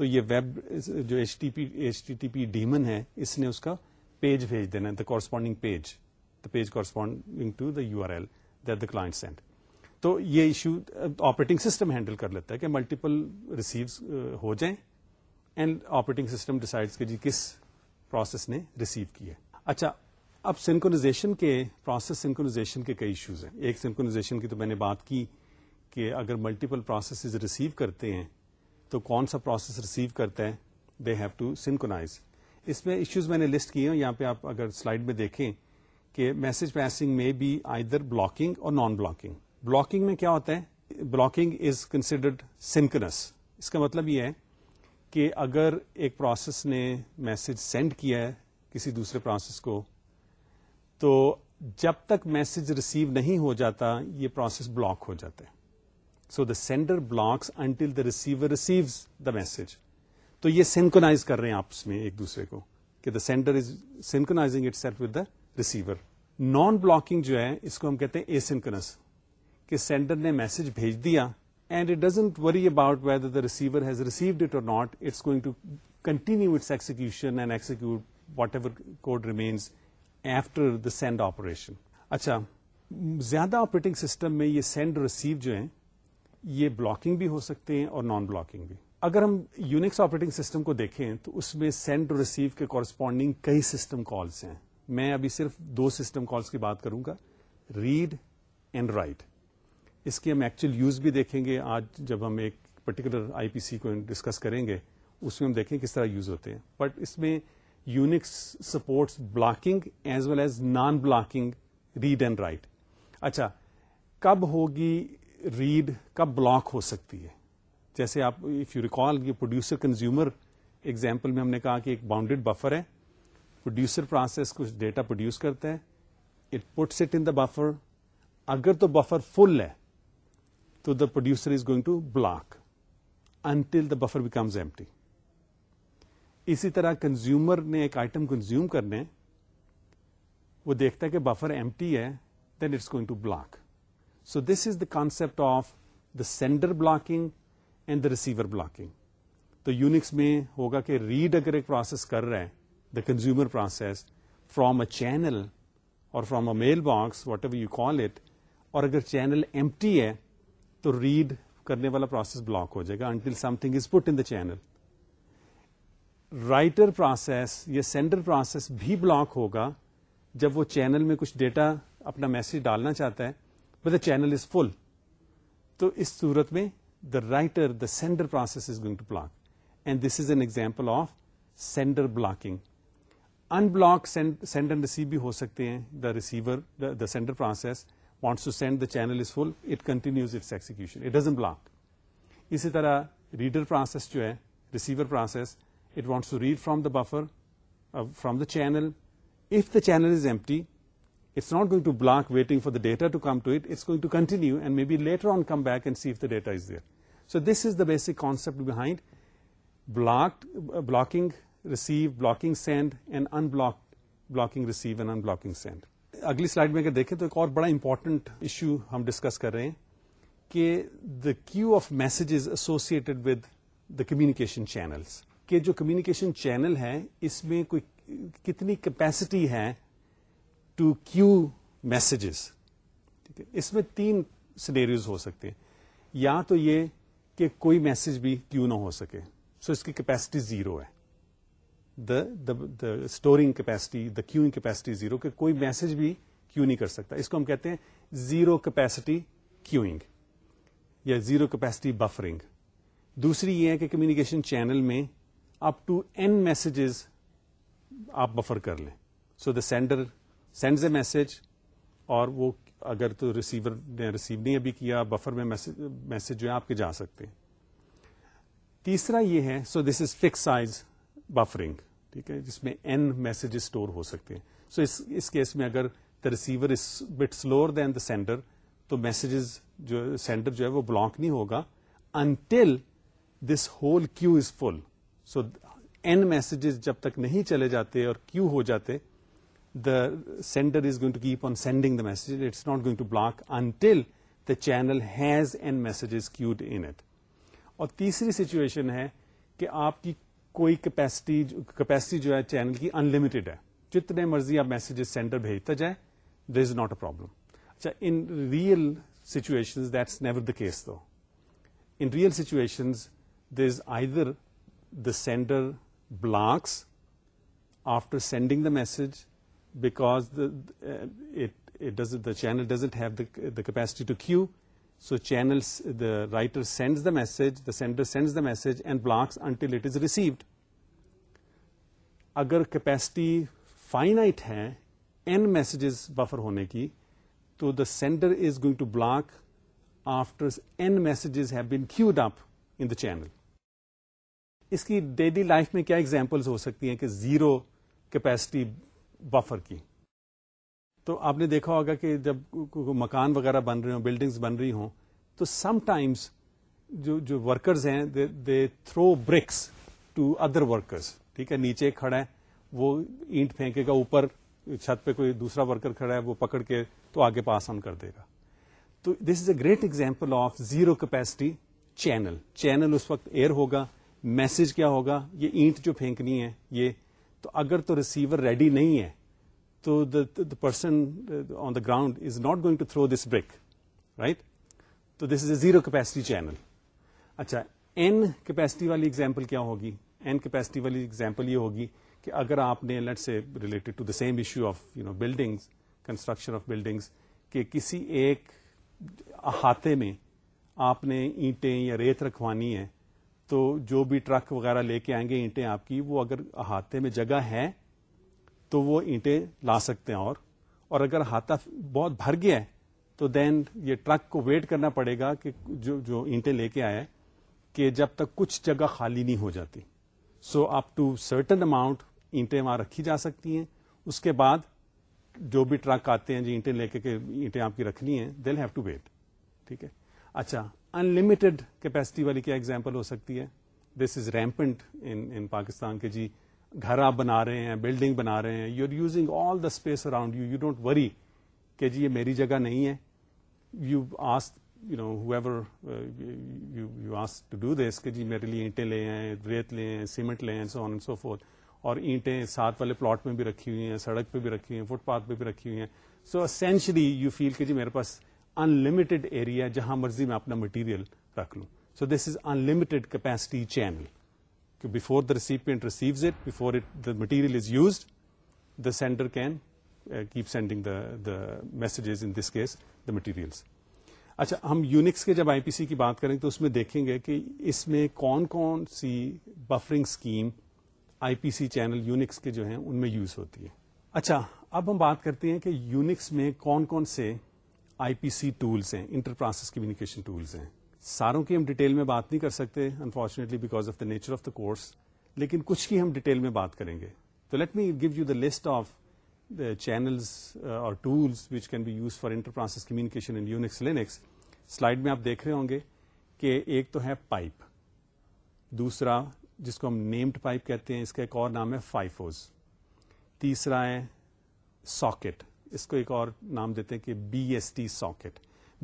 تو یہ ویب جو H T P H T P daemon ہے اس نے اس کا پیج بھیج دینا the corresponding page the page corresponding the U R L the client send تو یہ ایشو آپریٹنگ سسٹم ہینڈل کر لیتا ہے کہ ملٹیپل ریسیو uh, ہو جائیں اینڈ آپریٹنگ سسٹم ڈسائڈ کہ جی کس پروسیس نے ریسیو کی ہے اچھا اب سینکونازیشن کے پروسیس سینکونازیشن کے کئی ایشوز ہیں ایک سینکونازیشن کی تو میں نے بات کی کہ اگر ملٹیپل پروسیسز ریسیو کرتے ہیں تو کون سا پروسیس ریسیو کرتا ہے دے ہیو ٹو سنکونائز اس میں ایشوز میں نے لسٹ کیے ہیں یہاں پہ آپ اگر سلائڈ میں دیکھیں کہ میسج پیسنگ میں بی آئی در بلاکنگ اور نان بلاکنگ بلاکنگ میں کیا ہوتا ہے بلاکنگ از کنسیڈرڈ سنکنس اس کا مطلب یہ ہے کہ اگر ایک پروسیس نے میسج سینڈ کیا ہے کسی دوسرے پروسیس کو تو جب تک میسج ریسیو نہیں ہو جاتا یہ پروسیس بلاک ہو جاتا ہے so the sender blocks until the receiver receive the message تو یہ سینکوناز کر رہے ہیں آپس میں ایک دوسرے کو کہ the sender is itself with the receiver non blocking جو ہے اس کو ہم کہتے ہیں اے سینکنس کہ سینڈر نے میسج بھیج دیا and it doesn't worry about whether the receiver has received it or not it's going to continue its execution and execute whatever code remains after the send operation اچھا زیادہ آپریٹنگ سسٹم میں یہ send receive جو ہیں یہ blocking بھی ہو سکتے ہیں اور نان بلاکنگ بھی اگر ہم یونکس آپریٹنگ سسٹم کو دیکھیں تو اس میں سینڈ اور ریسیو کے کورسپونڈنگ کئی سسٹم کالس ہیں میں ابھی صرف دو سسٹم کالس کی بات کروں گا ریڈ اینڈ رائٹ اس کے ہم ایکچوئل یوز بھی دیکھیں گے آج جب ہم ایک پرٹیکولر آئی پی سی کو ڈسکس کریں گے اس میں ہم دیکھیں کس طرح یوز ہوتے ہیں بٹ اس میں Unix supports blocking as well as non blocking read and write اچھا کب ہوگی ریڈ کا بلاک ہو سکتی ہے جیسے آپ اف یو ریکال یہ پروڈیوسر کنزیومر ایگزامپل میں ہم نے کہا کہ ایک باؤنڈیڈ بفر ہے پروڈیوسر پروسیس کچھ ڈیٹا پروڈیوس کرتا ہے it puts it in the buffer اگر تو بفر فل ہے تو the producer is going to block until the buffer becomes M اسی طرح کنزیومر نے ایک آئٹم کنزیوم کرنے وہ دیکھتا ہے کہ بفر ایم ہے then it's going to block so this is the concept of the sender blocking and the receiver blocking تو یونکس میں ہوگا کہ ریڈ اگر ایک پروسیس کر رہا ہے the consumer process from a channel or from a mailbox whatever you call it اور اگر چینل ایمٹی ہے تو ریڈ کرنے والا پروسیس بلاک ہو جائے گا until something is put in the channel writer process یا سینڈر پروسیس بھی بلاک ہوگا جب وہ چینل میں کچھ ڈیٹا اپنا میسج ڈالنا چاہتا ہے دا چینل از فل تو اس صورت میں the writer the sender process to block and this is an example of sender blocking unblock send and receive بھی ہو سکتے ہیں the receiver the sender process wants to send the channel is full it continues block اسی طرح reader process جو ہے receiver process it wants to read from the buffer from the channel if the channel is empty later on come back and is the data is behind so this is the basic concept behind blocking send and unblocking send اگلی slide میں اگر دیکھیں تو ایک اور بڑا important issue ہم discuss کر رہے ہیں کہ the queue of messages associated with the communication channels کہ جو کمیونیکیشن چینل ہے اس میں کوئی کتنی کیپیسٹی ہے ٹو کیو میسجز ٹھیک ہے اس میں تین سینیریوز ہو سکتے ہیں یا تو یہ کہ کوئی میسج بھی کیو نہ ہو سکے سو so اس کی کیپیسٹی زیرو ہے the storing capacity the queue capacity zero کہ کوئی میسج بھی کیو نہیں کر سکتا اس کو ہم کہتے ہیں زیرو کیپیسٹی کیوئنگ یا زیرو کیپیسٹی بفرنگ دوسری یہ ہے کہ کمیونیکیشن چینل میں اپ ٹو این میسجز آپ بفر کر لیں so the sender sends a message اور وہ اگر تو ریسیور نے ریسیو نہیں ابھی کیا بفر میں میسج جو ہے آپ کے جا سکتے ہیں تیسرا یہ ہے so this is fixed size buffering ٹھیک ہے جس میں این میسجز اسٹور ہو سکتے ہیں سو اس کیس میں اگر the receiver is but slower than the sender تو میسجز جو سینڈر جو ہے وہ بلاک نہیں ہوگا until this whole queue is full so n messages جب تک نہیں چلے جاتے اور کیو ہو جاتے sender is going to keep on sending the message it's not going to block until the channel has n messages queued in it اور تیسری سچویشن ہے کہ آپ کی کوئی کیپیسٹی کیپیسٹی جو ہے چینل کی انلمیٹڈ ہے جتنے مرضی آپ میسجز سینڈر بھیجتا جائے there is not a problem اچھا in real situation that's never the case though in real situations there is I there the sender blocks after sending the message because the channel does it have the the capacity to queue so channel the writer sends the message the sender message and blocks اگر capacity finite ہے N messages buffer ہونے کی تو the sender is going to block after n messages have been queued up in the channel اس کی daily life میں کیا example ہو سکتی ہیں کہ زیرو کیپیسٹی بفر کی تو آپ نے دیکھا ہوگا کہ جب مکان وغیرہ بن رہے ہوں بلڈنگز بن رہی ہوں تو سم ٹائمس جو جو ورکرز ہیں they throw bricks to other workers ٹھیک ہے نیچے کھڑا ہے وہ اینٹ پھینکے گا اوپر چھت پہ کوئی دوسرا ورکر کھڑا ہے وہ پکڑ کے تو آگے پاس آن کر دے گا تو this is a great example of zero capacity channel channel اس وقت ایئر ہوگا میسج کیا ہوگا یہ اینٹ جو پھینکنی ہے یہ تو اگر تو ریسیور ریڈی نہیں ہے تو the person on the ground is not going to throw this brick right تو this is a zero capacity channel اچھا این کیپیسٹی والی ایگزامپل کیا ہوگی این کیپیسٹی والی ایگزامپل یہ ہوگی کہ اگر آپ نے لیٹ سے related to the same issue of you know buildings construction of buildings کہ کسی ایک احاطے میں آپ نے اینٹیں یا ریت رکھوانی ہے تو جو بھی ٹرک وغیرہ لے کے آئیں گے اینٹیں آپ کی وہ اگر ہاتھے میں جگہ ہے تو وہ اینٹیں لا سکتے ہیں اور اور اگر ہاتھا بہت بھر گیا ہے تو دین یہ ٹرک کو ویٹ کرنا پڑے گا کہ جو جو اینٹیں لے کے آئے کہ جب تک کچھ جگہ خالی نہیں ہو جاتی so up to certain amount اینٹیں وہاں رکھی جا سکتی ہیں اس کے بعد جو بھی ٹرک آتے ہیں جی اینٹیں لے کے اینٹیں آپ کی رکھنی ہیں دل ہیو ٹو ویٹ ٹھیک ہے اچھا ان کیپیسٹی والی کیا ایگزامپل ہو سکتی ہے دس از ریمپنٹ ان پاکستان کے جی گھر آپ بنا رہے ہیں بلڈنگ بنا رہے ہیں you are using all the space around you you don't worry کہ جی یہ میری جگہ نہیں ہے you ask you know you ask to do this کہ جی میرے لیے اینٹیں لے ہیں ریت لے ہیں سیمنٹ لے ہیں سو آن سو فورتھ اور اینٹیں ساتھ والے پلاٹ میں بھی رکھی ہوئی ہیں سڑک پہ بھی رکھی ہوئی ہیں فٹ پاتھ پہ بھی رکھی ہوئی ہیں سو اسینشلی یو فیل کہ جی میرے پاس ان لمیٹڈ ایریا جہاں مرضی میں اپنا مٹیریل رکھ لوں so this is unlimited capacity channel before the recipient receives it before it material is used the sender can keep sending the messages in this case the material اچھا ہم Unix کے جب آئی پی سی کی بات کریں تو اس میں دیکھیں گے کہ اس میں کون کون سی buffering scheme I P C channel Unix کے جو ہیں ان میں یوز ہوتی ہے اچھا اب ہم بات کرتے ہیں کہ یونکس میں کون کون سے آئی پی سی ٹولس ہیں انٹر پروسیس کمیونیکیشن ٹولس ہیں ساروں کی ہم ڈیٹیل میں بات نہیں کر سکتے unfortunately because of the nature of the course لیکن کچھ کی ہم ڈیٹیل میں بات کریں گے تو let me give you the list of channels اور tools which can be use for Unix Linux slide میں آپ دیکھ رہے ہوں گے کہ ایک تو ہے پائپ دوسرا جس کو ہم نیمڈ پائپ کہتے ہیں اس کا ایک اور نام ہے فائفوز تیسرا ہے ساکٹ اس کو ایک اور نام دیتے ہیں کہ B S D socket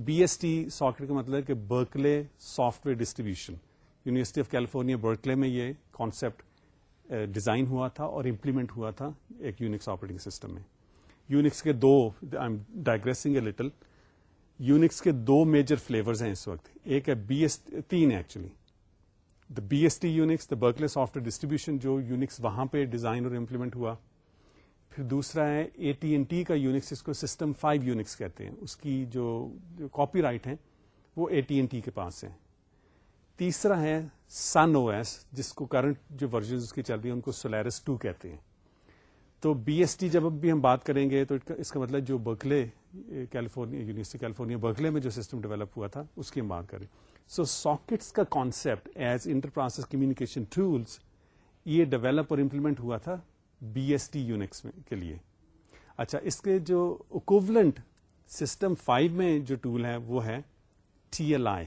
B S D socket کا مطلب ہے کہ Berkeley software distribution university of California Berkeley میں یہ کانسیپٹ ڈیزائن eh, ہوا تھا اور امپلیمنٹ ہوا تھا ایک یونکس آپریٹنگ سسٹم میں یونکس کے دو I digressing a little Unix کے دو میجر فلیورز ہیں اس وقت ایک ہے بی ایس تین actually the B S T Unix the Berkeley software where distribution جو یونکس وہاں پہ ڈیزائن اور امپلیمنٹ ہوا پھر دوسرا ہے اے ٹی این ٹی کا یونکس اس کو سسٹم فائیو یونکس کہتے ہیں اس کی جو کاپی رائٹ ہیں وہ اے ٹی این ٹی کے پاس ہیں تیسرا ہے سن او ایس جس کو کرنٹ جو ورژن اس کی چل رہی ہے ان کو سولیرس ٹو کہتے ہیں تو بی ایس ٹی جب بھی ہم بات کریں گے تو اس کا مطلب جو Berkeley California university California Berkeley میں جو سسٹم ڈیولپ ہوا تھا اس کی ہم بات کریں سو ساکٹس کا concept as inter process communication tools یہ ڈیولپ اور امپلیمنٹ ہوا تھا بی ایس ٹی یونکس میں کے لیے اچھا اس کے جو اکوولنٹ سسٹم فائیو میں جو ٹول ہے وہ ہے T L I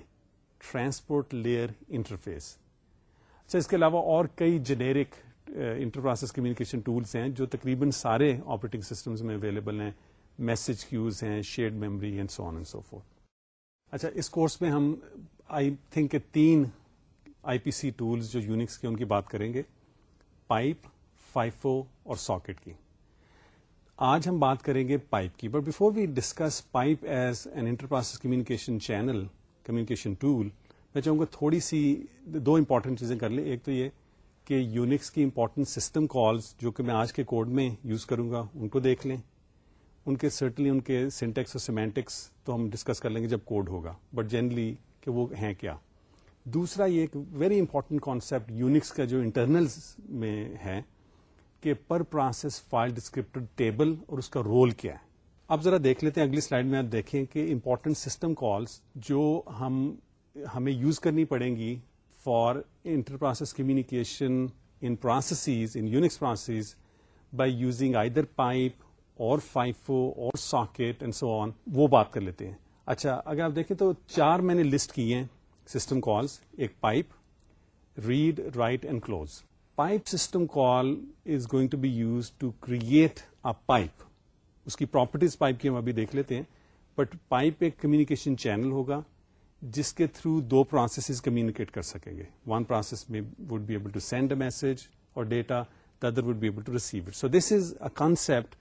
transport layer interface اچھا اس کے علاوہ اور کئی generic inter process communication tools ہیں جو تقریباً سارے آپریٹنگ سسٹمس میں اویلیبل ہیں میسج کیوز ہیں shared memory and so on and so forth اچھا اس کورس میں ہم آئی تھنک کے تین آئی پی سی ٹولس جو یونکس کے ان کی بات کریں گے پائپ فائفو اور ساکٹ کی آج ہم بات کریں گے پائپ کی but before we discuss pipe as an interprocess communication channel communication tool میں چاہوں گا تھوڑی سی دو امپورٹنٹ چیزیں کر لیں ایک تو یہ کہ یونکس کی امپورٹنٹ سسٹم کالز جو کہ میں آج کے کوڈ میں یوز کروں گا ان کو دیکھ لیں ان کے سرٹنلی ان کے سینٹیکس اور سیمینٹکس تو ہم ڈسکس کر لیں گے جب کوڈ ہوگا بٹ جنرلی کہ وہ ہیں کیا دوسرا یہ ایک ویری امپورٹنٹ کانسیپٹ یونکس کا جو انٹرنل میں ہے کہ per process file descriptor table اور اس کا رول کیا ہے اب ذرا دیکھ لیتے ہیں اگلی سلائڈ میں آپ دیکھیں کہ امپورٹنٹ سسٹم کالس جو ہم ہمیں یوز کرنی پڑیں گی for inter process communication in processes in Unix process by using either pipe اور فائفو اور ساکٹ اینڈ سو آن وہ بات کر لیتے ہیں اچھا اگر آپ دیکھیں تو چار میں نے لسٹ کی ہیں سسٹم کالس ایک pipe read write and close pipe system call is going to be use to create a pipe اس کی پراپرٹیز پائپ کی ہم ابھی دیکھ لیتے ہیں بٹ پائپ ایک کمیونیکیشن چینل ہوگا جس کے تھرو دو پروسیسز کمیونیکیٹ کر سکیں گے ون پروسیس میں would be able to send a message اور data the other would be able to receive it so this is a concept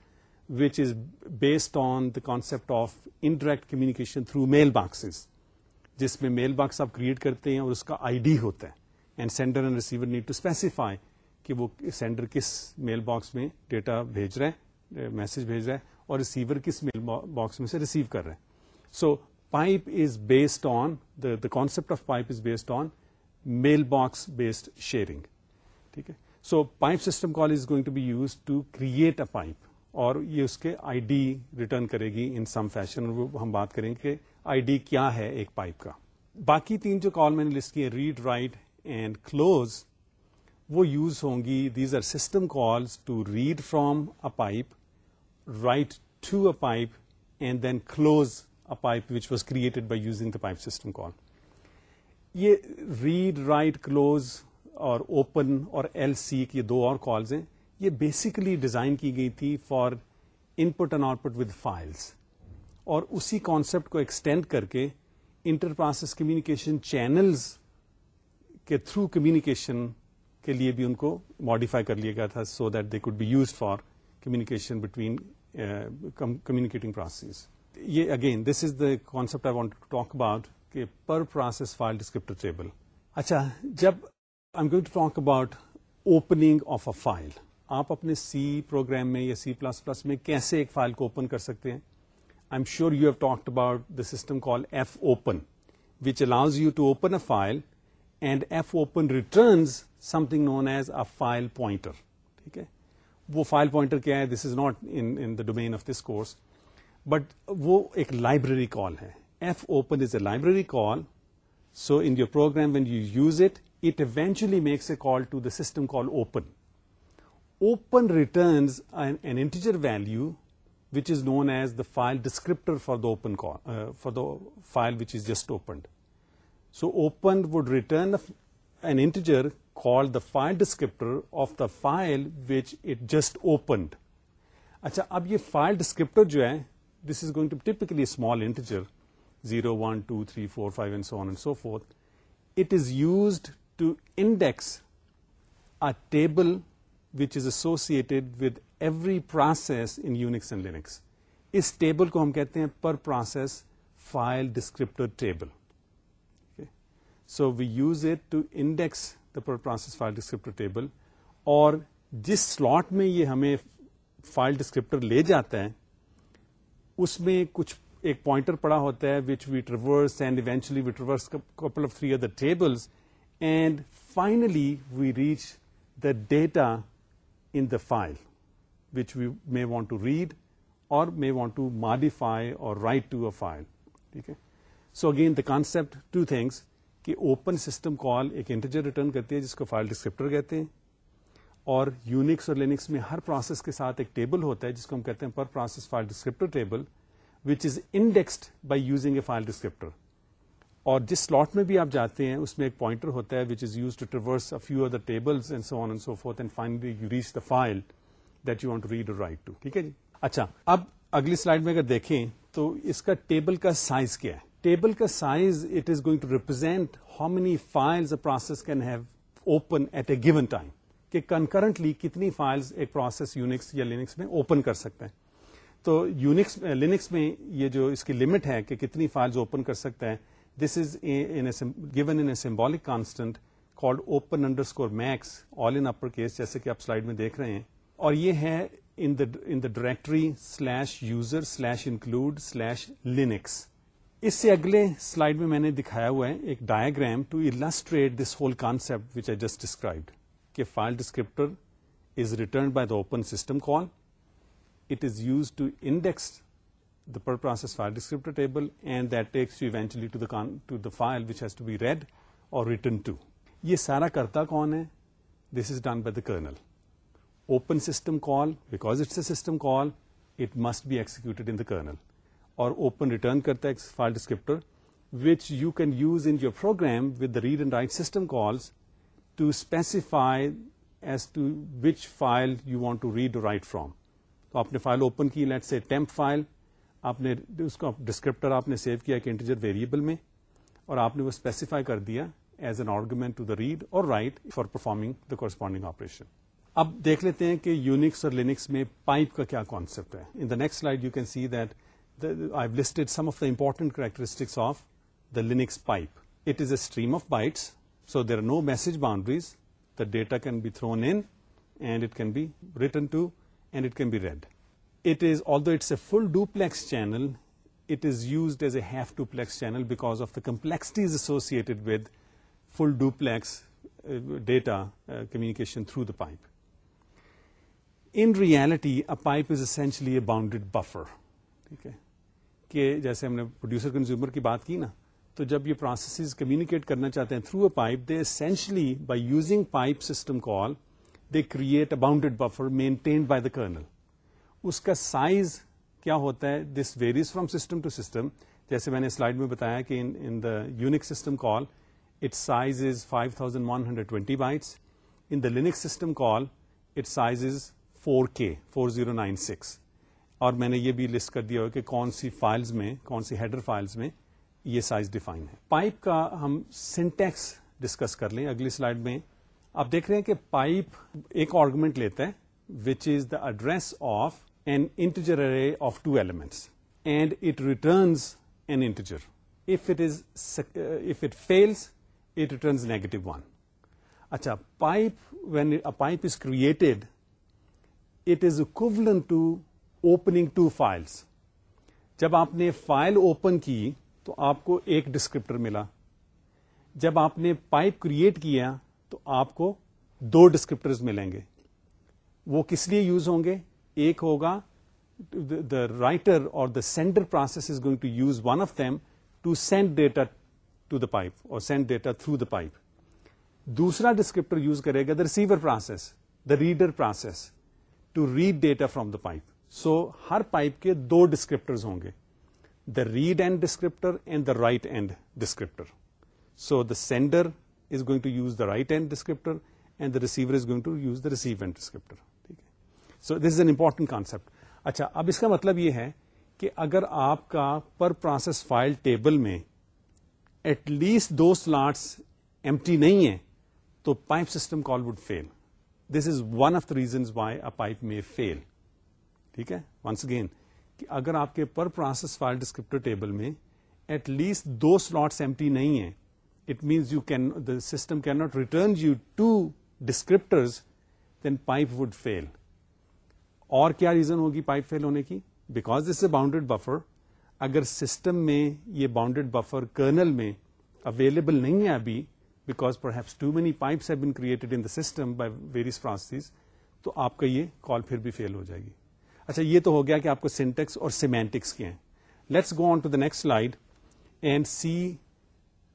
which is based on the concept of indirect communication through mail boxes جس میں mailbox آپ create کرتے ہیں اور اس کا I D ہوتا ہے and sender and receiver need to specify کہ وہ سینڈر کس میل باکس میں ڈیٹا بھیج رہے ہیں میسج بھیج رہے ہیں اور ریسیور کس میل باکس میں سے ریسیو کر رہے ہیں so pipe is based on the concept of pipe is based on mail box based sharing ٹھیک ہے so pipe system call is going to be use to create a pipe اور یہ اس کے آئی ڈی ریٹرن کرے گی ان سم fashion ہم بات کریں کہ آئی ڈی کیا ہے ایک پائپ کا باقی تین جو کال میں نے لسٹ کیے ریڈ رائٹ اینڈ کلوز وہ یوز ہوں گی these are system calls to read from a pipe write to a pipe and then close a pipe which was created by using the pipe system call یہ read write close اور open اور L C کی یہ دو اور calls ہیں یہ basically design کی گئی تھی for input and output with files اور اسی کانسیپٹ کو ایکسٹینڈ کر کے انٹر پروسیس کمیونیکیشن چینلز کے تھرو کمیونیکیشن کے لیے بھی ان کو ماڈیفائی کر لیا گیا تھا so that they could be use for communication between communicating process یہ again this is the concept I want talk about کہ per process file descriptor table اچھا جب I going to talk about opening of a file آپ اپنے C program میں یا C plus plus میں کیسے ایک فائل کو اوپن کر سکتے ہیں I'm sure you have talk about the system call fopen which allows you to open a file and fopen returns something known as a file pointer ٹھیک ہے وہ فائل پوائنٹر کیا ہے this is not in the domain of this course but وہ ایک library call ہے fopen is a library call so in your program when you use it it eventually makes a call to the system call open open returns an integer value which is known as the file descriptor for the open for the file which is just opened so open would return file descriptor of the file which it just opened اچھا اب یہ file descriptor جو ہے this is going small integer zero one two three four five so and so four it is used to index which is associated with every process in Unix and Linux us table کو ہم کہتے ہیں per process file descriptor table so we use it to index the process file descriptor table اور جس slot میں یہ ہمیں file descriptor لے جاتا ہے اس میں کچھ ایک پوائنٹر پڑا ہوتا ہے which we traverse and eventually we couple of three other tables and finally we reach the data in the file which we may want to read اور مے وانٹ ٹو ماڈیفائی اور write to a file ٹھیک ہے so again the concept to things کہ open system call ایک integer return کرتی ہے جس کو فائل ڈسکرپٹر کہتے ہیں اور یونکس اور لینکس میں ہر پروسیس کے ساتھ ایک ٹیبل ہوتا ہے جس کو ہم کہتے ہیں per process file descriptor table which is indexed by using a file descriptor اور جس سلاٹ میں بھی آپ جاتے ہیں اس میں ایک پوائنٹر ہوتا ہے which is use to traverse other file that you want to read write to ٹھیک ہے جی اچھا اب اگلی سلائڈ میں اگر دیکھیں تو اس کا ٹیبل کا سائز کیا ہے ٹیبل کا size it is going to represent how many main process can have open at a given time کہ کنکرنٹلی کتنی فائل ایک پروسیس یونکس یا لینکس میں اوپن کر سکتے ہیں تو یونکس لینکس eh, میں یہ جو اس کی لمٹ ہے کہ کتنی فائلز اوپن کر سکتے ہیں this is given in symbolic constant called open underscore max all in upper case جیسے کہ آپ سلائڈ میں دیکھ رہے ہیں اور یہ ہے in the directory slash user slash include slash Linux اس سے اگلے سلائڈ میں میں نے دکھایا ہوا ہے ایک diagram to illustrate this whole concept which I just described کہ file descriptor is return by the open system call it is use to index file table and دیٹلی file which be read اور return to یہ سارا کرتا کون ہے this is done by the kernel open system call because it's a system call it must be in the kernel اور open return کرتا ہے file descriptor which you can use in your program with read and write system calls to specify as to which file you want to read write from تو آپ نے file open کی let say temp file آپ نے اس descriptor آپ نے save کیا انٹیجر ویریبل میں اور آپ نے وہ اسپیسیفائی کر دیا as an argument to the read اور write for performing the corresponding operation اب دیکھ لیتے ہیں کہ یونکس اور لینکس میں پائپ کا کیا کانسپٹ ہے in the next slide you can see that I've listed some of the important characteristics of the Linux pipe. It is a stream of bytes, so there are no message boundaries. The data can be thrown in, and it can be written to, and it can be read. It is, although it's a full duplex channel, it is used as a half duplex channel because of the complexities associated with full duplex uh, data uh, communication through the pipe. In reality, a pipe is essentially a bounded buffer. Okay. کہ جیسے ہم نے producer consumer کی بات کی نا تو جب یہ پروسیسز کمیونیکیٹ کرنا چاہتے ہیں through a pipe they essentially by using pipe system call they create a bounded buffer maintained by the kernel اس کا سائز کیا ہوتا ہے this varies from system to system جیسے میں نے سلائڈ میں بتایا کہ in the Unix system call it size is five thousand one hundred twenty bytes in the Linux system call it size is four K four zero nine six اور میں نے یہ بھی لسٹ کر دیا ہو کہ کون سی فائلز میں کون سی ہیڈر فائلز میں یہ سائز ڈیفائن ہے پائپ کا ہم سینٹیکس ڈسکس کر لیں اگلی سلائڈ میں آپ دیکھ رہے ہیں کہ پائپ ایک آرگومنٹ لیتا ہے which is the address of an array of two elements and it returns an integer if it is if it fails it returns negative one اچھا pipe when pipe is created it is کون to opening two files جب آپ نے file open کی تو آپ کو ایک ڈسکرپٹر ملا جب آپ نے پائپ کریٹ کیا تو آپ کو دو ڈسکرپٹر ملیں گے وہ کس لیے یوز ہوں گے ایک ہوگا دا رائٹر اور the sender process is going to use one of them to send data to the pipe اور send data through the pipe دوسرا ڈسکرپٹر یوز کرے گا the receiver process the reader process to read data from the pipe so Hare pipe کے دو descriptor ہوں گے the read end descriptor and the write end descriptor so the sender is going to use the write end descriptor and the receiver is going to use the receive end descriptor ٹھیک ہے so this is an important concept اچھا اب اس کا مطلب یہ ہے کہ اگر آپ کا پر پروسیس فائل ٹیبل میں ایٹ لیسٹ دو سلاٹس ایم ٹی نہیں ہے تو pipe system call would fail this is one of the reasons why a pipe میں فیل ٹھیک ہے ونس اگین کہ اگر آپ کے per process file descriptor table میں ایٹ لیسٹ دو سلوٹس ایم ٹی نہیں ہے it means you can the system can not return you two descriptor اور کیا ریزن ہوگی پائپ فیل ہونے کی because this a bounded buffer اگر سسٹم میں یہ باؤنڈیڈ بفر کرنل میں اویلیبل نہیں ہے ابھی because per has too many pipes have been created in the system by various process تو آپ کا یہ کال پھر بھی فیل ہو جائے گی اچھا یہ تو ہو گیا کہ آپ کو سینٹیکس اور سیمینٹکس کے ہیں let's go on to the next slide and see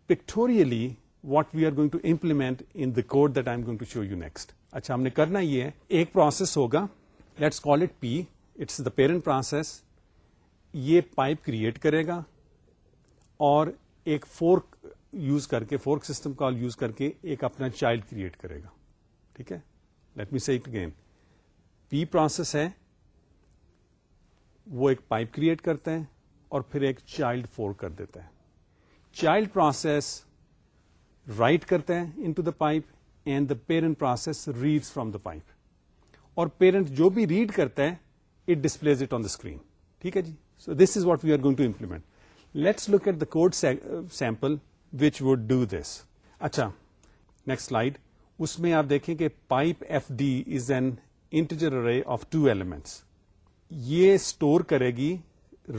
pictorially what we are going to implement in the code that I am going to show you next اچھا ہم نے کرنا یہ ہے ایک پروسیس ہوگا let's call it P it's the parent process یہ pipe create کرے گا اور ایک فورک یوز کر کے فورک سسٹم کال یوز کر کے ایک اپنا چائلڈ کریٹ کرے گا ٹھیک ہے let me see it again P process ہے وہ ایک پائپ کریٹ کرتے ہیں اور پھر ایک چائلڈ فور کر دیتے ہیں چائلڈ پروسیس رائٹ کرتے ہیں into the pipe and the parent process read from the pipe اور پیرنٹ جو بھی ریڈ کرتا ہے it displays it on the screen ٹھیک ہے جی so this is what we are going to implement let's look at the code sample which would do this اچھا next slide اس میں آپ دیکھیں کہ pipe F D is an array of two elements یہ store کرے گی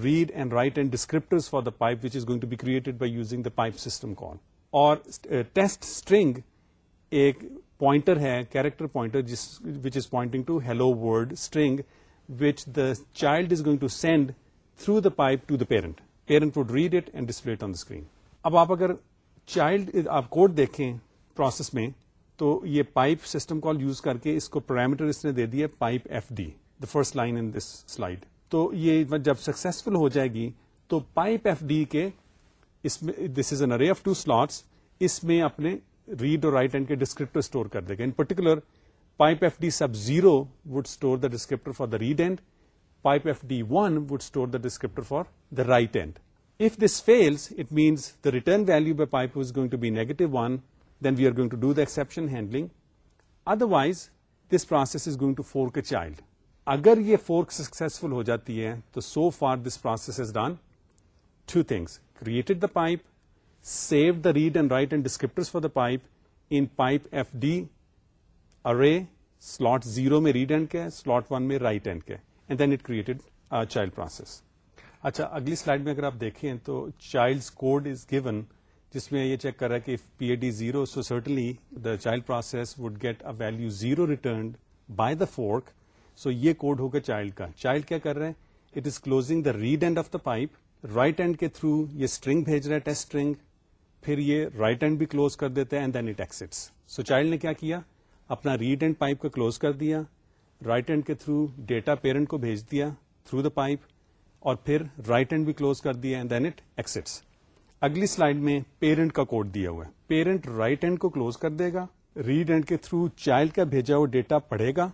read and write end descriptor for the pipe which is going to be created by using the pipe system call اور test string ایک pointer ہے character pointer جس which is pointing to hello world string which the child is going to send through the pipe to the parent parent would read it and display on the screen اب آپ اگر child آپ code دیکھیں process میں تو یہ pipe system call use کر کے اس کو پیرامیٹر اس نے دے دیا pipe F D the first line in this slide تو یہ جب سکسیسفل ہو جائے گی تو پائپ ایف ڈی کے اس میں this is an array of two slots اس میں اپنے ریڈ اور رائٹ اینڈ کے ڈسکرپٹر اسٹور کر دے گا in particular pipe F D sub zero would store the descriptor for the read end pipe F D one would store the descriptor for the write end if this fails it means the return value by pipe is going to be negative one then we are going to do the exception handling other this process is going to fork child اگر یہ fork successful ہو جاتی ہے تو so for this process is done two things created the pipe save the read and write end descriptor for the pipe in pipe F D array slot zero میں read end کے slot one میں write end کے and then it created child process اچھا اگلی slide میں اگر آپ دیکھیں تو چائلڈ کوڈ از گیون جس میں یہ چیک کر رہا ہے کہ P A D zero so certainly the child process would get a value zero returned by the fork so یہ کوڈ ہوگا چائلڈ کا چائلڈ کیا کر رہے ہیں it is closing the read end of the pipe write end کے through یہ string بھیج رہا ہے ٹیسٹ اسٹرنگ پھر یہ رائٹ ہینڈ بھی کلوز کر دیتا ہے سو چائلڈ نے کیا کیا اپنا ریڈ اینڈ پائپ کا کلوز کر دیا رائٹ ہینڈ کے تھرو ڈیٹا پیرنٹ کو بھیج دیا تھرو دا پائپ اور پھر رائٹ ہینڈ بھی کلوز کر دیا اینڈ دین اٹ ایکسٹس اگلی سلائڈ میں پیرنٹ کا کوڈ دیا ہوا ہے پیرنٹ رائٹ ہینڈ کو کلوز کر دے گا ریڈ اینڈ کے تھرو چائلڈ کا بھیجا ہوا ڈیٹا پڑھے گا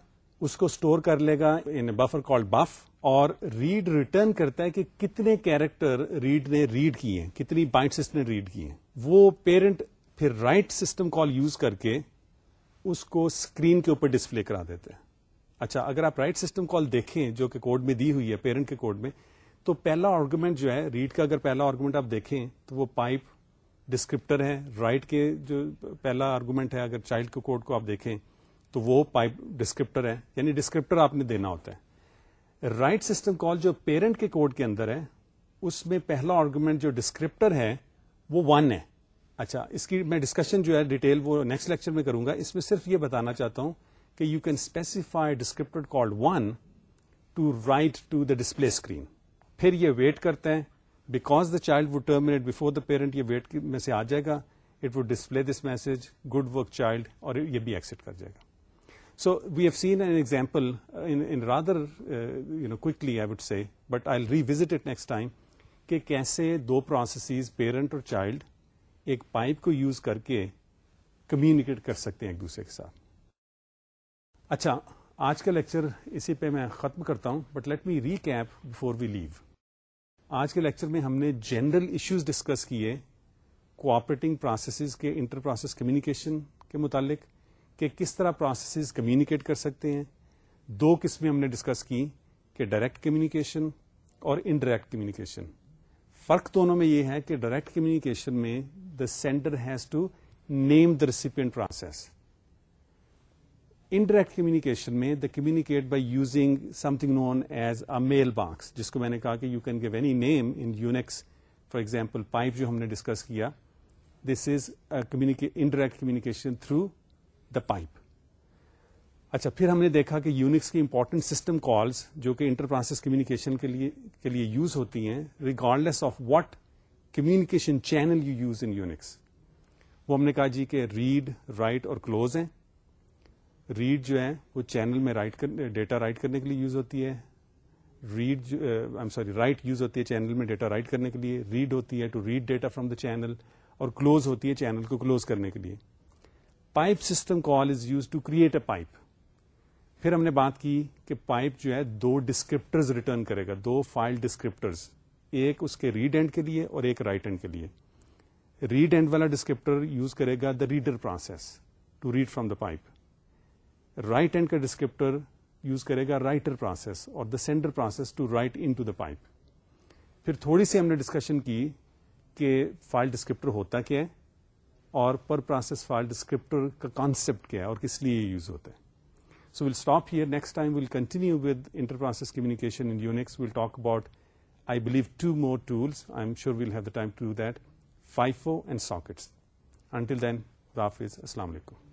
اس کو اسٹور کر لے گا ان بفر کال بف اور ریڈ ریٹرن کرتا ہے کہ کتنے کیریکٹر ریڈ نے ریڈ کیے ہیں کتنی بائٹس اس نے ریڈ کی ہیں وہ پیرنٹ پھر رائٹ سسٹم کال یوز کر کے اس کو اسکرین کے اوپر ڈسپلے کرا دیتے ہیں اچھا اگر آپ رائٹ سسٹم کال دیکھیں جو کہ کوڈ میں دی ہوئی ہے پیرنٹ کے کوڈ میں تو پہلا آرگومنٹ جو ہے ریڈ کا اگر پہلا آرگومنٹ آپ دیکھیں تو وہ پائپ ڈسکرپٹر ہے رائٹ کے جو پہلا آرگومنٹ ہے اگر چائلڈ کے کوڈ کو آپ دیکھیں تو وہ پائپ ڈسکرپٹر ہے یعنی ڈسکرپٹر آپ نے دینا ہوتا ہے رائٹ سسٹم کال جو پیرنٹ کے کوڈ کے اندر ہے اس میں پہلا آرگومنٹ جو ڈسکرپٹر ہے وہ ون ہے اچھا اس کی میں ڈسکشن جو ہے ڈیٹیل وہ نیکسٹ لیکچر میں کروں گا اس میں صرف یہ بتانا چاہتا ہوں کہ you can specify descriptor call one to write to the display screen پھر یہ ویٹ کرتا ہے because the child would terminate before the parent یہ ویٹ میں سے آ جائے گا it would display this message good work child اور یہ بھی ایکسپٹ کر جائے گا so we have seen an example quickly but I revisit it next time کہ کیسے دو پروسیس پیرنٹ اور چائلڈ ایک پائپ کو یوز کر کے کمیونیکیٹ کر سکتے ہیں ایک دوسرے کے ساتھ اچھا آج کا لیکچر اسی پہ میں ختم کرتا ہوں but let me recap before we leave آج کے لیکچر میں ہم نے جنرل ایشوز ڈسکس کیے کوآپریٹنگ پروسیسز کے انٹر پروسیس کمیونیکیشن کے متعلق کہ کس طرح پروسیسز کمیونیکیٹ کر سکتے ہیں دو قسمیں ہم نے ڈسکس کی کہ ڈائریکٹ کمیونیکیشن اور انڈائریکٹ کمیونیکیشن فرق دونوں میں یہ ہے کہ ڈائریکٹ کمیونیکیشن میں the sender has to name the recipient process indirect communication میں the communicate by using something known as a mailbox جس کو میں نے کہا کہ you can give any name in Unix for example pipe جو ہم نے ڈسکس کیا this is indirect communication through the pipe اچھا پھر ہم نے دیکھا کہ یونکس کی امپورٹنٹ سسٹم کالس جو کہ انٹر پروسیس کمیونیکیشن کے لیے کے لیے یوز ہوتی ہیں regardless of what communication channel you use in Unix وہ ہم نے کہا جی کہ ریڈ رائٹ اور کلوز ہیں ریڈ جو ہے وہ چینل میں رائٹ ڈیٹا رائٹ کرنے کے لیے یوز ہوتی ہے read I sorry write use ہوتی ہے چینل میں ڈیٹا رائٹ کرنے کے لیے ریڈ ہوتی ہے to read data from the channel اور کلوز ہوتی ہے چینل کو کلوز کرنے کے لیے pipe system call is use to create a pipe پھر ہم نے بات کی کہ پائپ جو ہے دو ڈسکرپٹرز ریٹرن کرے گا دو فائل ڈسکرپٹرز ایک اس کے ریڈ اینڈ کے لیے اور ایک رائٹ اینڈ کے لیے ریڈ اینڈ والا ڈسکرپٹر یوز کرے گا the reader process to read from the pipe write end کا ڈسکرپٹر یوز کرے گا رائٹر پروسیس اور the sender process to write into the pipe پھر تھوڑی سی ہم نے ڈسکشن کی کہ فائل ڈسکرپٹر ہوتا کیا ہے اور پر پروسیس فائل ڈسکرپٹر کا کانسیپٹ کیا ہے اور کس لیے یوز ہوتا ہے so we'll stop here next time continue with inter process communication and we'll talk about I believe two more tools I am sure we'll have the time to do that FIFO and sockets until then حافظ السلام علیکم